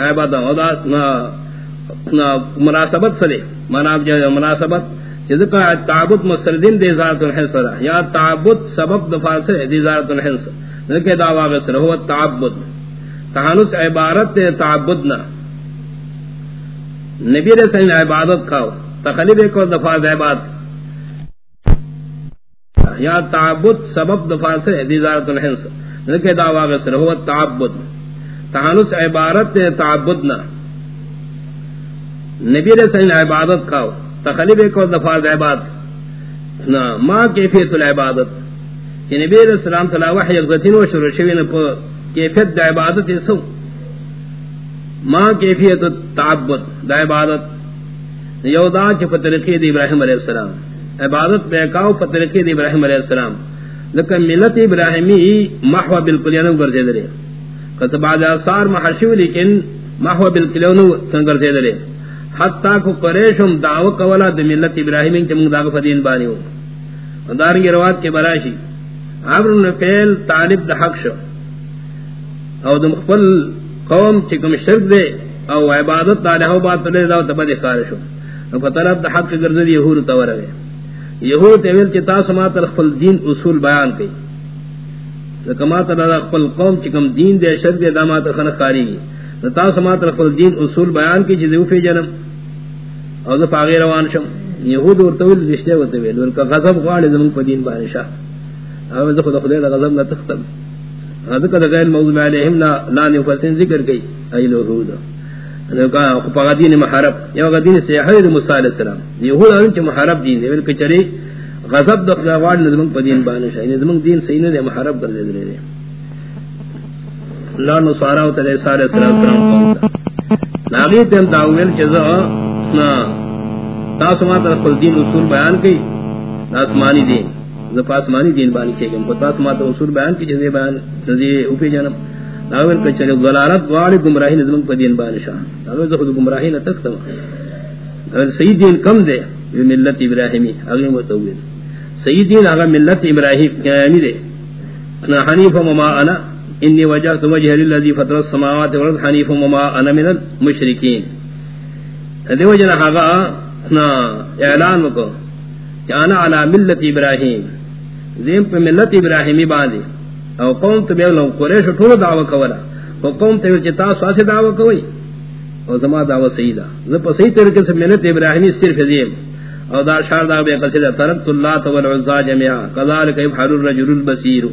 عبادہ دا مناسبت سے دے مناسبت. ذکر تعبد مستردین دے ذات الحسر یا تعبد سبب دفاع سے دے ذات الحسر ذکر دعویٰ بسر ہوا تعبد تحانس عبارت تعبدنا نبی رسل نے عبادت کھاو تخلیب ایک اور دفاع عبادت۔ یا تعبد سبب دفاع سے دے ذات الحسر ذکر دعویٰ بسر ہوا تعبد۔ تحانس عبارت تعبدنا۔ نبی رسل نے عبادت کھاو تخلیب ایک اور دفاع عبادت۔ نا، ما کیفیت العبادت؟ کہ نبی علیہ السلام تعالی وحی اگزتین و شروع شوین پا کیفیت عبادت سو ما کیفیت تعبد، دا عبادت۔ یو دا چی پترقی دی ابراہیم علیہ السلام۔ عبادت بے کاؤ پترقی دی ابراہیم علیہ السلام۔ لیکن ملت ابراہیمی محوہ بالکلیانو گرزے درے کتا بعد اثار محشو لیکن محوہ بالکلیانو گرزے درے حتی کو قریشم دعوی کولا دی ملت ابراہیمی چمک داغ فدین بانی ہو۔ دارنگی روات کے براشی۔ عمر نفیل طالب دا حق شو۔ او دا مخفل قوم چکم شرک دے او عبادت دا لہو بات لے دا تبا دے خار شو. او فطلب دا حق گرزد یہود تور یہود تیویل چی تاسو ماتا خفل دین اصول بیان کئی لکہ ماتا دا خفل قوم چکم دین دے شرک دے دا ماتا خنق کاری گی. تاسو ماتا خفل دین اصول بیان کی چی دیو فی جنم. او دا پاغی روان شم. یہود ورطویل رشتے ورطویل ورکا غضب غاڑی زمان پا دین بانشاہ او ذکر خدای دا غضب نہ تختم. ذکر غیر موضوع علیہم لا لا نفسن ذکر گئی ای لوہود انہوں کہا خپا محارب یا دین سیاحی دا موسیٰ علیہ السلام۔ یہود انچ محارب دین دے، بلکہ چرے غضب دا خدا وارد نظمن پا دین بانشا نظمن دین سینے دے محارب کر دے دے۔ اللہ نصارا و تلے سارے السلام قوم دا ناغیت ہم تاویل چیزا تاسو ما طرف دین اصول بیان کی آسمانی دین۔ زفاسمانی دین بانی کے گم پتاس ما تو اصول بیان کی جزے بیان جزے اوپی جنم داول کچری ضلالت والی گمراہی نظم پا دین بانی بانشان داول زخد گمراہی نتکتما اگر صحیح دین کم دے، یہ ملت ابراہیمی اگر متوید صحیح دین اگر ملت ابراہیم ابراہیمی یعنی دے۔ انا حنیف وما انا، انی وجہت وجہ للذی فطر السماوات والارض، حنیف وما انا من المشرکین۔ دے وجہ نحاقا اعلان وکو کہ انا علی ملت ابراہیم۔ زیم پہ ملت ابراہیمی باندے او قوم تو بیلو قریش ٹھولو دعوی کولا او قوم تو بیلو چتا ساسی دعوی کوئی او زما دعوی سیدہ زپا سید طریقے سے ملت ابراہیمی صرف زیم او دا شار دا بے قصیدہ ترکت اللہ تول عزا جمعا قذالک ابحر الرجل البصیر.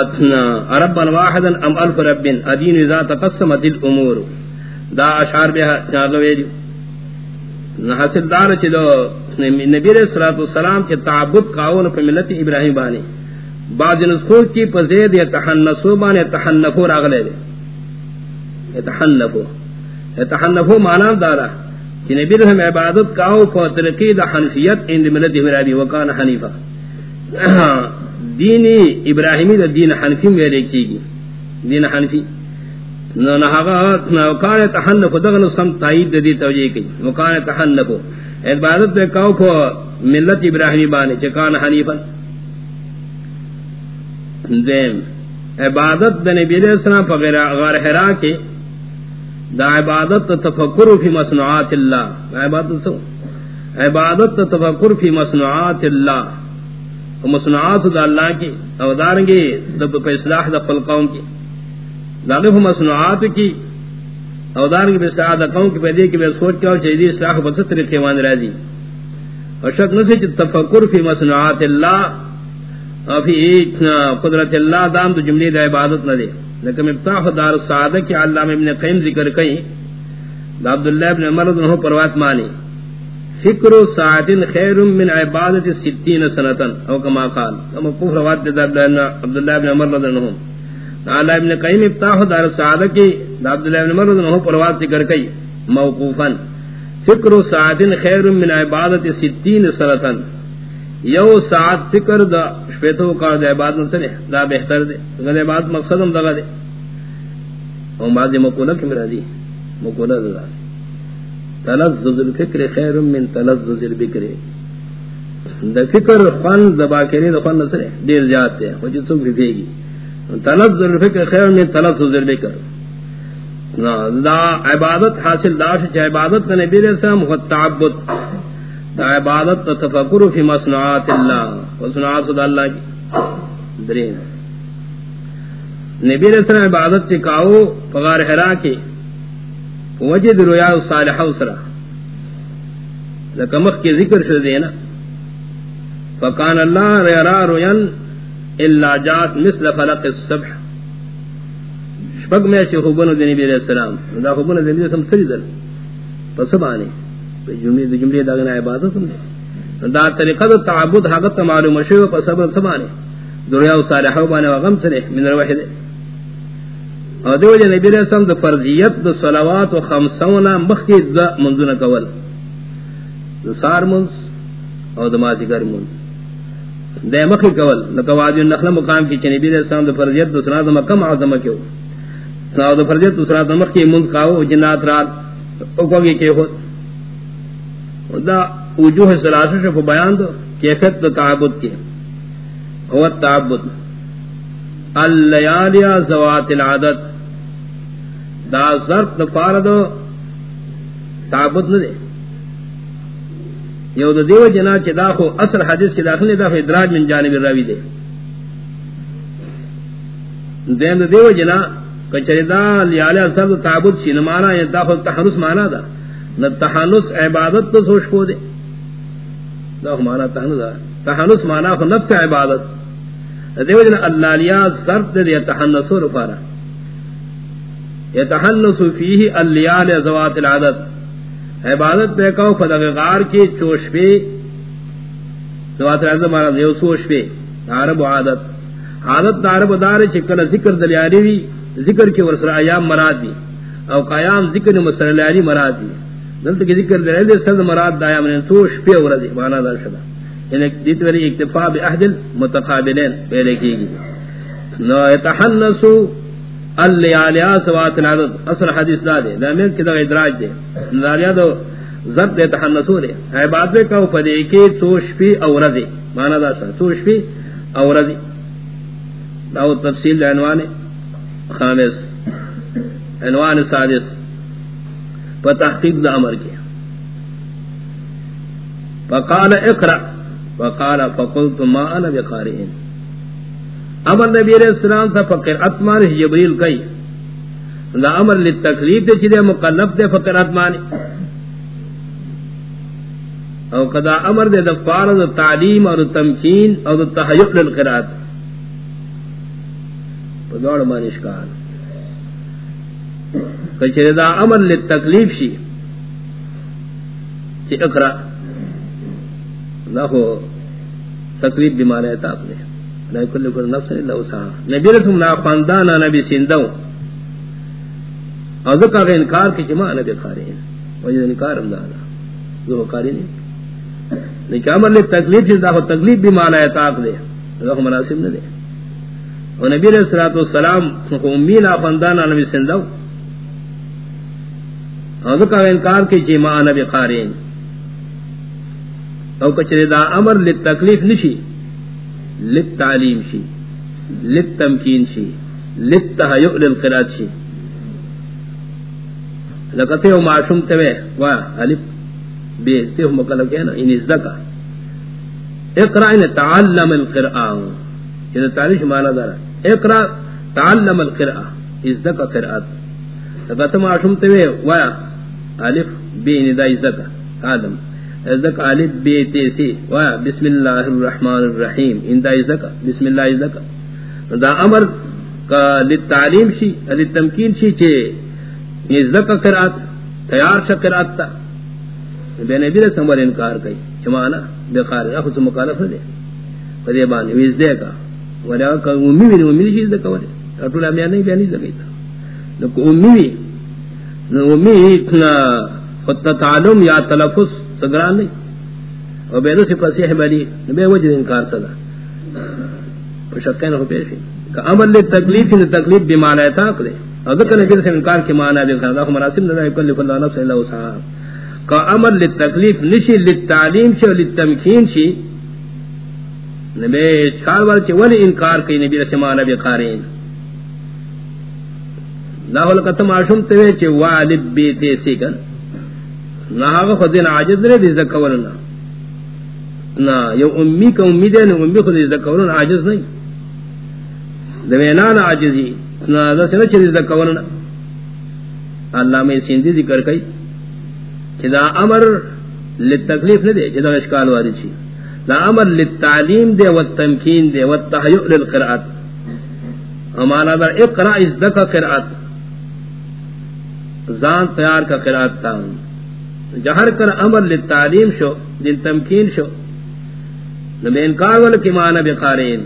اتنا ربا واحدا ام الف رب؟ ادین اذا تقسمت الامور. دا اشعار بے چاگوے جو حاصل دار چلو نبی علیہ الصلوۃ والسلام کے تعبد کاون پر ملت ابراہیم بانی بعض نسخوں کی پزید یتحنسو بان یتحنفو راغلے دے یتحنفو یتحنفو معنی دارا کہ نبی رحم عبادت کاؤ کو ترقید حنفیت اند ملت ابراہیمی وکان حنیفہ (coughs) دین ابراہیمی دا دین حنفی میں لکھی گی دین حنفی. وکان تحنفو دغن سم دی کی عبادت پہ کو ملت ابراہیمی بانے چکان حنیفہ عبادت دا نبی علیہ السلام غار حرا کے دا عبادت تفکر فی مصنوعات اللہ عبادت سو عبادت تفکر فی مصنوعات اللہ مصنوعات دا اللہ کی او دارنگی دا پا اصلاح دا قوم کی داغف مصنوعات کی، او دارنگی پا اصلاح قوم کی پیدے کی بے سوچ کیا چاہیدی اصلاح و بس طریقے وان راضی۔ اور شک نسی تفکر فی مصنوعات اللہ فی قدرت اللہ دام تو جملے دا عبادت نہ دے لیکن مفتاح دار السعادہ کی علامہ ابن قیم ذکر کئی، دا عبداللہ ابن عمر انہو پروات مانی فکر ساعت خیر من عبادت ستین سنتن او کما قال۔ اما کفر روات دا عبداللہ ابن عمر رضی انہو اللہ ابن قیم مفتاح دار کی، دا عبداللہ ابن ذکر کئی، موقوفا۔ فکر ساعت خیر من عبادت ستین سنتن یو ساعت فکر دا شپیتو کار دا عبادت نسلے دا بہتر دے۔ دا عبادت مقصد ہم دغا دے۔ ہم بعضی مقولہ کی مرا دی مقولہ دا۔ تلزز الفکر خیر من تلزز البکر۔ دا فکر خون دا باکری دا خون دیر زیاد دے وجہ سوک بھی بھیگی تلزز الفکر خیر من تلزز البکر دا عبادت حاصل داشت چاہ عبادت کا نبی رسول اللہ خود تعبد۔ دا عبادت تفکر فی مصنوعات اللہ، مصنوعات دا اللہ کی۔ درین نبی رسول اللہ عبادت سے کاؤ فغار حرا کے وجد رویا صالحہ اسرا لکمخ کے ذکر شد دینا فکان اللہ ریرا روین اللہ جات مثل فلق الصبح. شپگ میں سے خوبن دنی بیر السلام. دا خوبن دنی سم سری دل؟ پس بانے پہ پسبانے جملے جملے دا گنا عبادت دا طریقہ دا تعبد حقت معلوم شو پر صبر سبانے دنیا و صالحہ بانے و غم سنے من الوحید اور دیو جن نبی علیہ السلام دا فرضیت دا صلوات و خمسونا مخی دا منزون کول. دا سار منز اور دا مازی گر منز دا مخی کول. لکا وادی النخل مقام کی چنبی علیہ السلام دا فرضیت دا سنا دا مکم عظم کیو. دا فرضیت دا سنا دا مخی منز کاو جنات رات اکوگی کے خود. دا وجوہ سلاسل شف بیان دو کیفت دا تعبد کی. هو التعبد. اللیالیا زوات العادت. دا ظرف دا پار دو تعبد ندے. یو دا دیو جنا چی دا خو اصل حدیث کی داخل دا فی ادراج من جانب الراوی دے دین دا دیو جنا کچری دا لیالیا ظرف دا تعبد چی نمانا یا دا خو تحرس مانا دا. نہ تحانس عبادت تو سوچ کو دے. دا مانا تحانس تحانس مانا کو نفس عبادت. دیو جن اللہ لیا ضرب دے یتحنس رفارا یتحنس فیہ اللیال زوات العادت. عبادت پہ کہو فدغار کی چوش پہ۔ زوات العادت مانا دیو سوش پہ۔ عرب عادت۔ عادت عرب دار چکل ذکر دلیاری بھی ذکر کی ورسر ایام مراد دی۔ او قیام ذکر مسللی مراد دی۔ دلتا کی ذکر دے دے سرد مراد دایا من یعنی توش پی ورزی مانا دار شدا یعنی دیت ولی اکتفا بی احد المتقابلین پہلے کی گی نو، اتحنسو اللیالیا سوات العدد اصل حدیث دا دے. دا امیر کی دا ادراج دے. لیالیا دا ضرب دے تحنسو دے. عباد دے کہو پدے کی توش پی او رضی. مانا دا سا. توش پی او رضی. دا تفصیل دا عنوان خامس. عنوان سادس. پا تحقیق دا امر کی. فقال اقرأ. فقال فقلت ما انا بقارئين امر نبی علیہ السلام تھا فقر اتمان جبریل کئی۔ دا امر للتکلیف دے چیدے مقلب دے فقر اتمان او قدا امر دے دا فارض تعلیم اور تمکین اور تحیق للقرات دوڑ مانشکار کچھ دا امر للتکلیف شی، چی اقرأ۔ نہ ہو تکلیف بیمار ہے تاپ نے لا کل کل نفس الا وسعها. نبی رسول اللہ خاندان نبی سندو او ذکر کا انکار کی جماع نبی قاری ہیں وجہ انکار ہم دادا جو قاری نہیں لیکن عمل لے تکلیف جدا ہو تکلیف بھی مانا ہے تاق دے وہ مناسب نہ دے اور نبی علیہ الصلوۃ والسلام کو امین خاندان نبی سندو او ذکر انکار کی جماع نبی قاری ہیں او کچھ دا امر لتکلیف نشی لت تعلیم شی، لت تمکین شی، لت تحیؤ للقرات شی۔ لکتے ہو معشوم تے وا، الف، بے، تے ہو مکلف کہنا ان یعنی ازدکا اقرا ان تعلم القرآن یعنی یہ تعریف معنی دارا۔ اقرا تعلم القرآن یعنی ازدکا قرآت لکتے معشوم تے وا، الف، بے ندا ازدکا آدم۔ ازدک علب بیتی سی وا بسم اللہ الرحمن الرحیم. اندا ازدک بسم اللہ ازدک. دا امر کا للتعلیم شی، للتمکین شی چے ازدک قرات تیار شا شکرات تا. بے نبی رسم ور انکار کئی. چمانا بے خار اخذ مکالف دے. قدی بانی ویز دے کا. ولا کا امی بھی امی شی ازدک ورے اٹولا میں نہیں بیانی لگی تھا لکو امی بھی امی اتنا خط تعلم یا تلفظ سگران نہیں۔ اور بیدو سے فصیح بلی بے وجہ انکار صدا شکین ہو پیشی کہ عمل لے تکلیف نے تکلیف بھی معنی تاک دے۔ اور ذکر نبی سے انکار کی معنی دے خدا کو مناسب نہ ہے کل اللہ نفس اللہ وسعها کا عمل لے تکلیف نشی للتعلیم شی للتمکین شی۔ نبی چار بار چ ولی انکار کی نبی سے معنی بھی قارین لاہول قتم عاشم تے چ والد بیتے سی کن نہ عاجز رے یو امی کا امی خود عاجز نہیں دوینا نہ عاجزی نہ اللہ میں سیندی ذکر کئی جدا امر للتکلیف نہ دے جدا اشکال واری چھی امر للتعلیم دے والتمکین دے زان تیار کا قراءت تھا جہر کر امر للتعلیم شو دن تمکین شو۔ نبی انکار والا کی معنی بقارین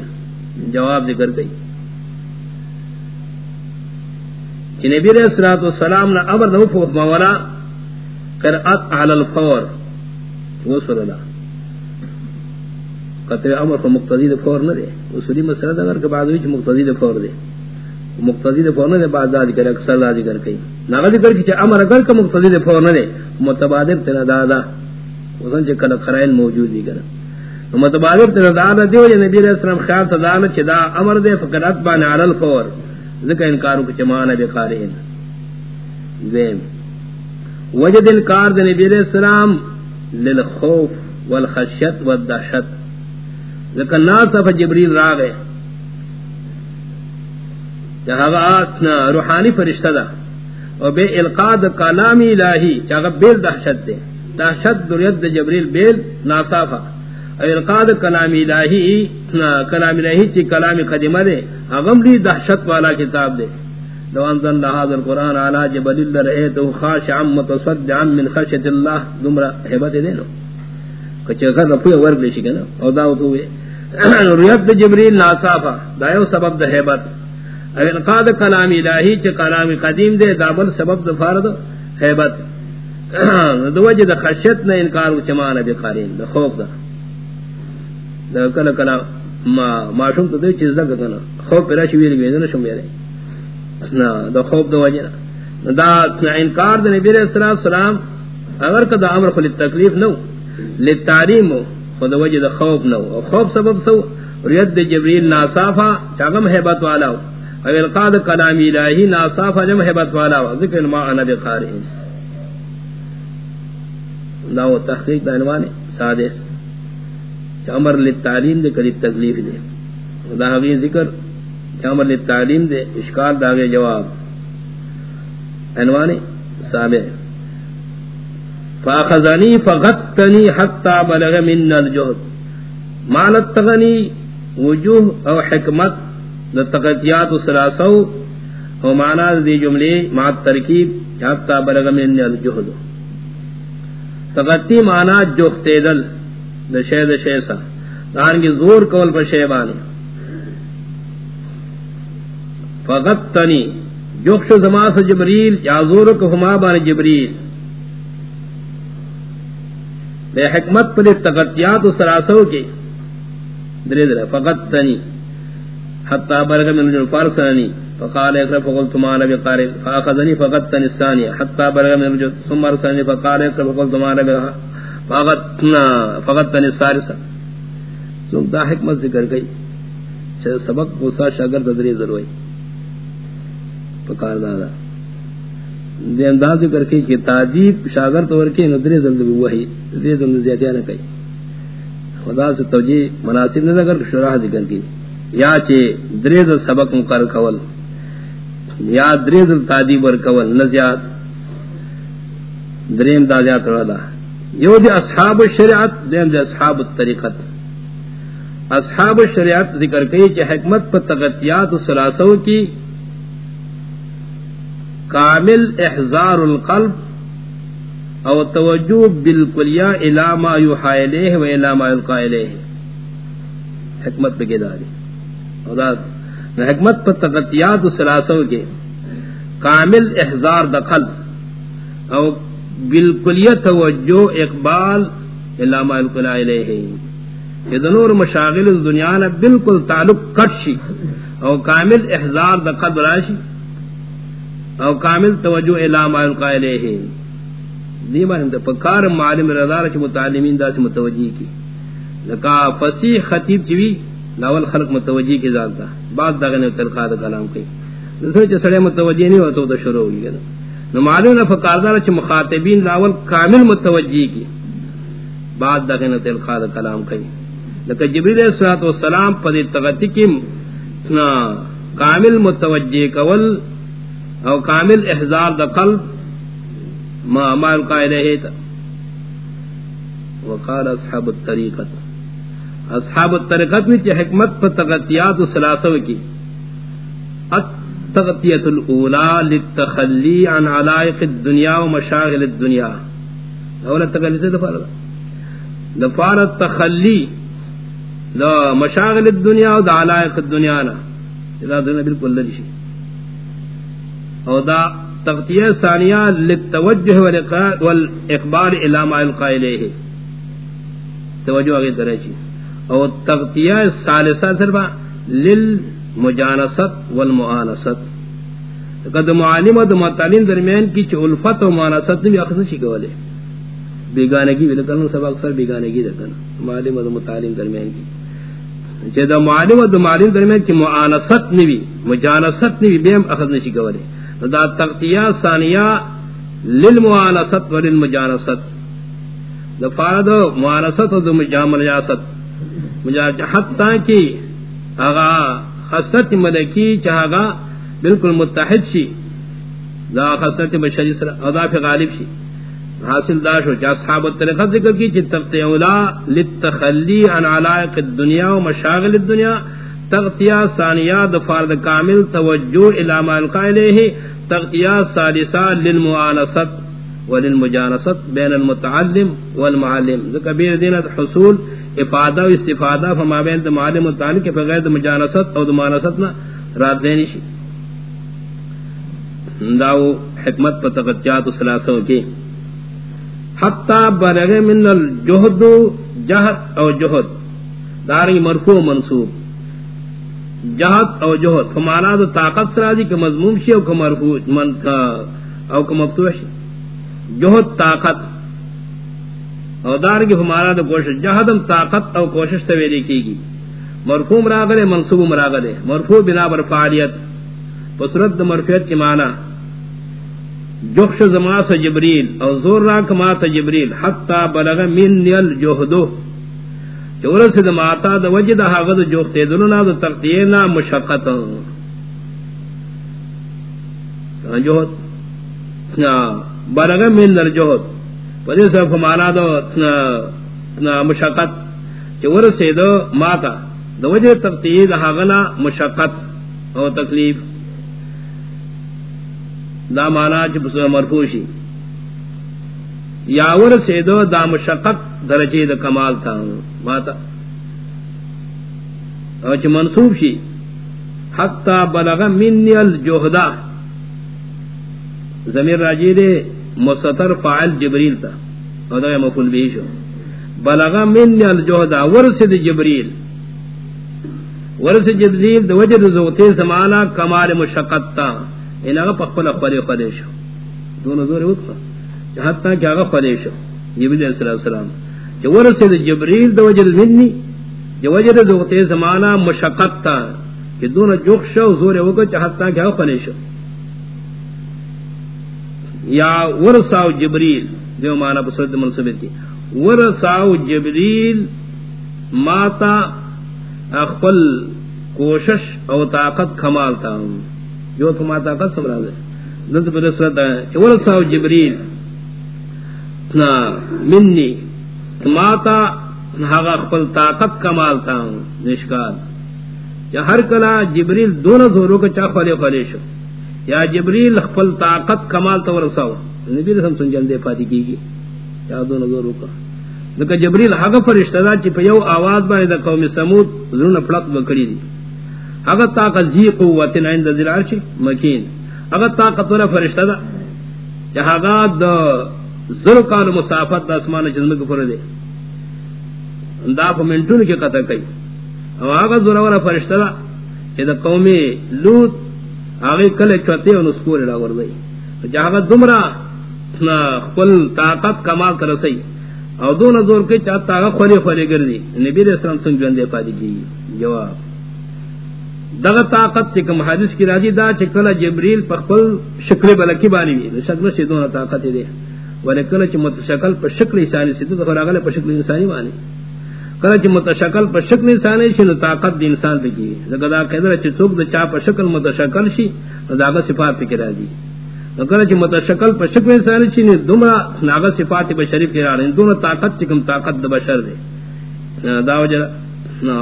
جواب ذکر گئی۔ کہ نبی علیہ الصلوۃ والسلام نے امر نو فوت مولا قرات علی الفور وہ صلی اللہ۔ قطع امر کو مقتضی فور نہ دے۔ اصولی مسئلہ اگر کہ بعد وچ مقتضی فور دے۔ مقتضی فور نہ دے، بعد ذات کر اکثر ذات کر کئی۔ نہ ذکر کی کہ امر اگر کہ مقتضی فور نہ دے، متبادر تنا دادا وزن چ کل خرائن موجود دی کر متبادر تنا دادا دیو یہ نبی علیہ السلام خیال تدان چ دا امر دے، فقط اتبان علی الفور ذکر انکار کو چمان بے قارین زین وجد انکار دے نبی علیہ السلام للخوف والخشیت والدہشت۔ ذکر ناصف جبریل راغے۔ جہاں روحانی فرشتہ دا اور بے القاد کلامی الہی چاہا بیل دہشت دے دہشت درید جبریل بیل ناصافہ اور القاد کلامی الہی کلام الہی چی کلام قدیمہ دے اغم لی دہشت والا کتاب دے لو انزل هذا القرآن على جبل اللہ لرأيته خاشعا متصدعا من خشية الله. دمرا حبت دے نو. کچھ غر رفوی ورگ لیشی کنا او داو تو ریت جبریل ناصافہ دایو سبب دے حبت او انقاد کلام الہی چ کلام قدیم دے دابل سبب د فرض ہیبت (coughs) دو وجہ د خشیت نہ انکار چمان بے قارین د خوف دا. کلا کلا ما ما شوم تو چیز دا کنا خوف پر شویر گے نہ شوم یارے نا، دا خوف دا وجہ دا انکار دا نبی علیہ السلام اگر کدا امر خلی تکلیف نو لتعلیم خود وجہ دا خوف نو. خوف سبب سو، ریت دا جبریل ناصافا چاگم حیبت والا ہو او القاد کلام الہی ناصافا جم حیبت والا ذکر ما انا بخارہم دا وہ تحقیق دا عنوان سادس. چا امر للتعلیم دے کری تکلیف دے. دا حقی ذکر چا امر للتعلیم دے، اشکال دا داغے جواب. عنوان سابع. فاخذنی فغتنی حتی بلغ من الجہد. مالت تغنی وجوہ او حکمت دا تقتیات و سلاسو او مانا دی جملے مع ترکیب، حتی بلغ من الجہد. تغتی مانا جوختیدل دا شید شیسا دارنگی زور کول پر شیبانی فغتنی جوخش زماس جبریل، یا زور کفما بان جبریل. بے حکمت پر تغتیات و سراسو کی درے درے فغتنی حتی برگ من رجل فارسنی فقال اقرا فقلت ما نبي قارئ. فاخذني فقدتني الثانيه حتى بلغ من الرجل ثم ارسلني فقال اقرا فقلت ما نبي فقدتنا، فقدتني الثالثه ثم دا حکمت ذکر گئی سبق غصہ شاگرد ادری ضروری پکار دادا۔ دے انداز ذکر کی کہ تعجیب شاگرد اور کے ندری زلد وہی دے زلد زیادہ نہ کئی خدا سے توجی مناسب نہ کر شرح ذکر کی۔ یا چے دریز سبق مقرر کول، یا دریز تعدیب ور کول نزیات دریم دا زیات ردا یو دی اصحاب الشریعت دیم دی اصحاب الطریقت اصحاب الشریعت ذکر کئی کہ حکمت پر تغتیات و سلاسو کی کامل احزار القلب او توجہ بالکلیہ الى ما یوحا الیہ و الى ما حکمت پہ داری حکمت پر تغتیات و سلاسو کے کامل احزار دخل او بالکلیہ توجہ اقبال الى ما یلقا الیہ دنور مشاغل دنیا نے بالکل تعلق کٹشی او کامل احزار دخل راشی او کامل توجہ الى ما يلقى اليه دی پکار معلم رضا چې متعلمین داس متوجی کی. لکا فصیح خطیب چوی لاول خلق متوجی کی ذات بعد دغه نه تلخا د کلام کوي دوسرے چې سړی متوجی نه وته د شروع ویل نو معلوم نه فقاردار چې مخاطبین لاول کامل متوجی کی. بعد دغه نه تلخا د کلام کوي لکه جبرئیل علیہ السلام په دې تغتی کې کامل متوجی کول او کامل احزار دا قلب ما امال قائلہ ہے وقال اصحاب الطریقت اصحاب الطریقت میں حکمت پر تغطیات و سلاسو کی۔ التغطیت الاولا للتخلی عن علائق الدنیا و مشاغل الدنیا۔ اولا تغلی سے دفار دا دفار التخلی، دا مشاغل الدنیا و دا علائق الدنیا نا۔ اذا دنیا بالکل لدی او دا تغطیہ ثانیہ للتوجہ والاقبال الى ما يلقى الیہ۔ توجہ اگے درجی او تغطیہ ثالثہ صرفا للمجانست والمعانست قد معالم و متعلم درمیان کی چھ الفت و معانست بھی اخذ شی کولے۔ بیگانگی بھی لکن سب اکثر بیگانگی لکن۔ معالم و متعلم درمیان کی۔ چھ دا معالم و معالم درمیان کی معانست نوی مجانست نوی بیم اخذ نشی کولے۔ دا تغطیہ ثانیہ للمعانست و للمجانست۔ دا فارد و معانست و دا مجاملیاست حتی کی اغا خصت ملکی چاہگا بالکل متحد شی۔ دا خصت بشری سر ادا فی غالب شی۔ حاصل داشو چا اصحاب الطریقہ ذکر کی چی تغطیہ اولا للتخلی عن علائق الدنیا و مشاغل الدنیا، تغطیہ ثانیہ دفارد کامل توجہ علامہ القائلہ تغطیہ ثالثہ للمعانست وللمجانست بین المتعلم والمعلم۔ ذکر بیر دینت حصول افادہ و استفادہ، فما بین دا معلم متعلم کے فغیر دا مجانست او دا معنستنا رات دینی شی۔ داو حکمت پر تغطیات و سلاسوں کی۔ حتی برغ من الجہد، جہد او جہد۔ داری مرفوع منصوب۔ جہد او جہد فمانا دا طاقت سرا دی کہ مضموم شی او کہ مرفوع، من او کہ مفتوح شی۔ جہد، طاقت۔ او دار کی فمانا دا کوشش، جہدم طاقت او کوشش تویلی کی گی مرفوع مراغلے، منصوب مراغلے۔ مرفوع بنا بر فعالیت۔ پسرت دا مرفیت کی معنی۔ جخش زما سے جبریل او زور راک ما تا جبریل، حتی بلغ من نیل جہدو چورس دا ماتا دا وجد حاغد جوختے دلنا دا تقدیرنا مشقت۔ جوہد بلغ من نیل جوہد پدی صرف مانا دا مشقت. چورس دا ماتا دا وجد تقدیر حاغنا مشقت او تکلیف. دا مانا چ مرفوشی یا ور سے دو دا مشقت درجے دا کمال تھا ماتا او چ منصوب شی حتا بلغ منی الجہدا ضمیر راجی دے مستتر فاعل جبریل تا. او دا مفعول بھی شو. بلغ منی الجہدا ورس جبریل. ورس جبریل دو وجد زوتے سمانا کمال مشقت تا. ان اگر پخپل اخباری خدے شو. دونوں دور اوکھا حتی کہ اگر خدے شو. جبریل علیہ السلام. جو ورسید جبریل دو وجد منی جو وجد دوغتے زمانا مشقت تا. کہ دونوں جوخ شو، زور اوکھا حتی کہ اگر خدے شو. یا ورساو جبریل جو مانا بسرد منصبت کی ورساو جبریل ماتا اخپل کوشش او طاقت کمال تا. ہوں جو تما طاقت سمرا دے نت پر سرت ہے ورساو جبریل. نا منی ماتا ہا خپل طاقت کمال تا. نشکار. یا ہر کلا جبریل دونوں زوروں کو چا خلے خلے شو. یا جبریل خپل طاقت کمال تا ورساو. نبی رسم سن جلدے پاتی کی گی یا دونوں زوروں کا لکہ جبریل حق فرشتہ دا چی پیو آواز بانے دا قوم سمود ضرون پلق بکری دی اگر طاقت زی قوت عند ذل عرش مکین. اگر طاقت ولا فرشتہ دا جہاں دا زر کال مسافت دا اسمان جنم کے پر دے دا پا منٹون کے قطع کئی او اگر زر ولا فرشتہ دا کہ دا قوم لوط آگے کل چوتے ان اسکور اڑا ور گئی جہاں دمرا خپل طاقت کمال کر رسئی او دون زور کے چاہتا آگا خولی خولی گردی. نبی علیہ السلام سنگ جوندے پا دی کی جواب. دغه طاقت چې کوم حدیث کی راځي دا چې کله جبريل په خپل شکل بلکی باندې وي شکل سے دونه طاقت دی. ولکه چې متشکل په شکل انساني سي ته راغله په شکل انساني باندې کله چې متشکل په شکل انساني شي، نو طاقت د انسان ته کی دغه دا کېدل چې څوک د چا په شکل متشکل شي داغه صفات کې راځي. نو کله چې متشکل په شکل انساني شي، نو دومره ناغه صفات په شریف کې راځي دونه طاقت چې کوم طاقت د بشر دی. دا وجه نو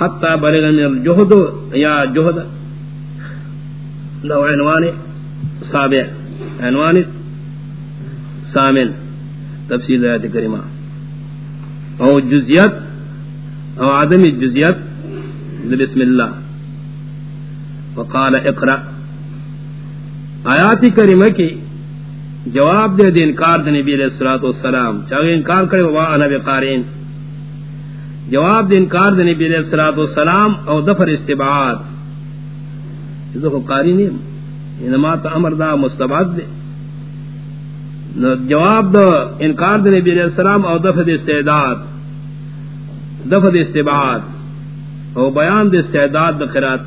حتی بلغن الجہد یا جہد لو عنوان سابع. عنوان سامن تفسیر آیت کریمہ او جزیت، او عدم جزیت بسم اللہ۔ وقال اقرأ۔ آیات کریمہ کی جواب دے دے انکار دے نبی علیہ السلام چاہے انکار کرے وہاں انا بقارین جواب دے انکار دے نبی علیہ الصلوۃ والسلام او دفر استبعاد۔ ذو قاری نے انما تا امر دا مستبعد دے۔ جواب دو انکار دے نبی علیہ السلام او دفر استعداد دفر استبعاد او بیان دے استعداد دے قرات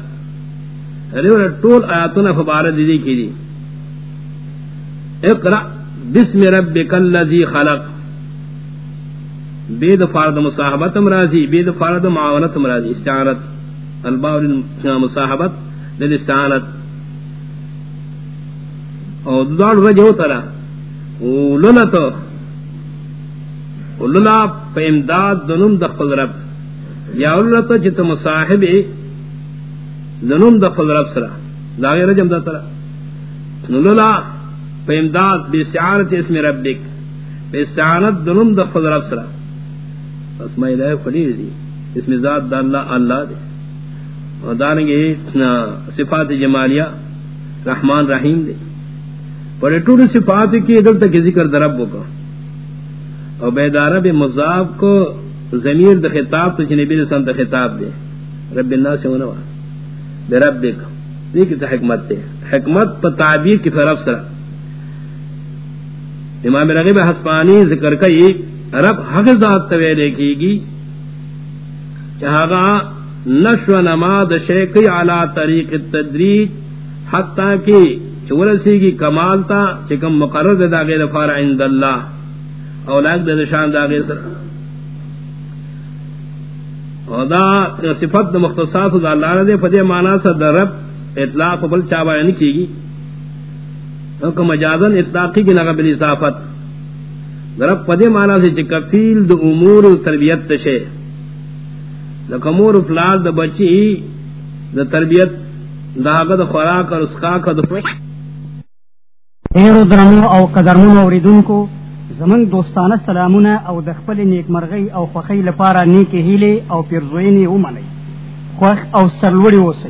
ریور یعنی طول آیاتنا فبارد دی کی دی۔ اقرأ بسم ربک الذی خلق۔ بید فارد مصاحبت امراضی بید فارد معاونت امراضی استعانت، الباء مصاحبت للاستعانت او دوار وجہ ترا لنا تو. لنا پا امداد دنم دخل رب. یا لنا تو جت مصاحب دنم دخل رب سرا. داغی رجم دا ترا. پا امداد اسم دنم دخل رب سرا. اسماء فلی دی. اس ذات دا اللہ اللہ دے اور صفات جمالیہ رحمان رحیم دے پر ٹوٹ صفات کی ادھر تک ذکر درب کا۔ اور بیدارہ بے مذاب کو ضمیر د خطاب تو نبی رسم د خطاب دے۔ رب الناس سے ہونا بربک دیکھ تو حکمت تے حکمت پر تعبیر کی طرف سر امام رغیب حسپانی ذکر کئی رب حق ذات تویلے کی گی چہاگا نشو نماد شیقی علا طریق التدریج حتی کی چورسی کی کمال تا چکم مقرر دا غیر فارع عند اللہ. اولاک دا شان دا غیر سر. او دا صفت دا مختصات دا اللہ نے دے فدے مانا سا دا رب اطلاق بل چابا یعنی کی گی کہ مجازن اطلاقی کی نغب الاصافت دا رب فدے مانا سے چکا فیل دا امور تربیت تشے دا کمور فلال دا بچی دا تربیت دا حقا دا خوراک اور اسقاق دا ایر درمو او قدرمون اوریدون کو دوستانه سلامونه او د خپل نیکمرغي او خوخی لپاره نیک هیله او پیرزوینی ومني خوخ او سرلوړي اوسئ.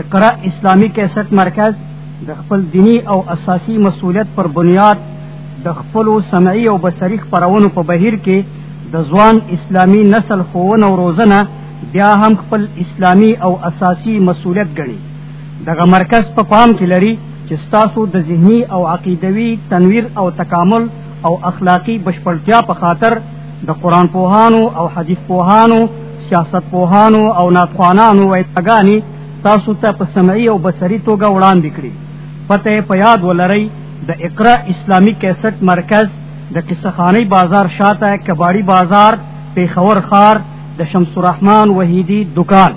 اقرا اسلامی کیسټ مرکز د خپل دینی او اساسی مسولیت پر بنیاد د خپل سمعی او بصری خبرونو په بهیر کې د ځوان اسلامی نسل خوونه او روزنه بیا هم خپل اسلامی او اساسی مسولیت ګڼي. دغه مرکز په پا پام کې لري چې ستاسو د ذهنی او عقیدوي تنویر او تکامل او اخلاقی بشپړتیا په خاطر د قران پوهانو او حدیث پوهانو، سیاست پوهانو او ناتخوانانو وایتګانی تاسو ته په سمعي او بصري توګه وړاندې کړي. پته په یاد ولرئ، د اقرا اسلامی کیسټ مرکز، د قصخانی بازار شاته کباړی بازار پیښور خار د شمس الرحمن وحیدی دکان.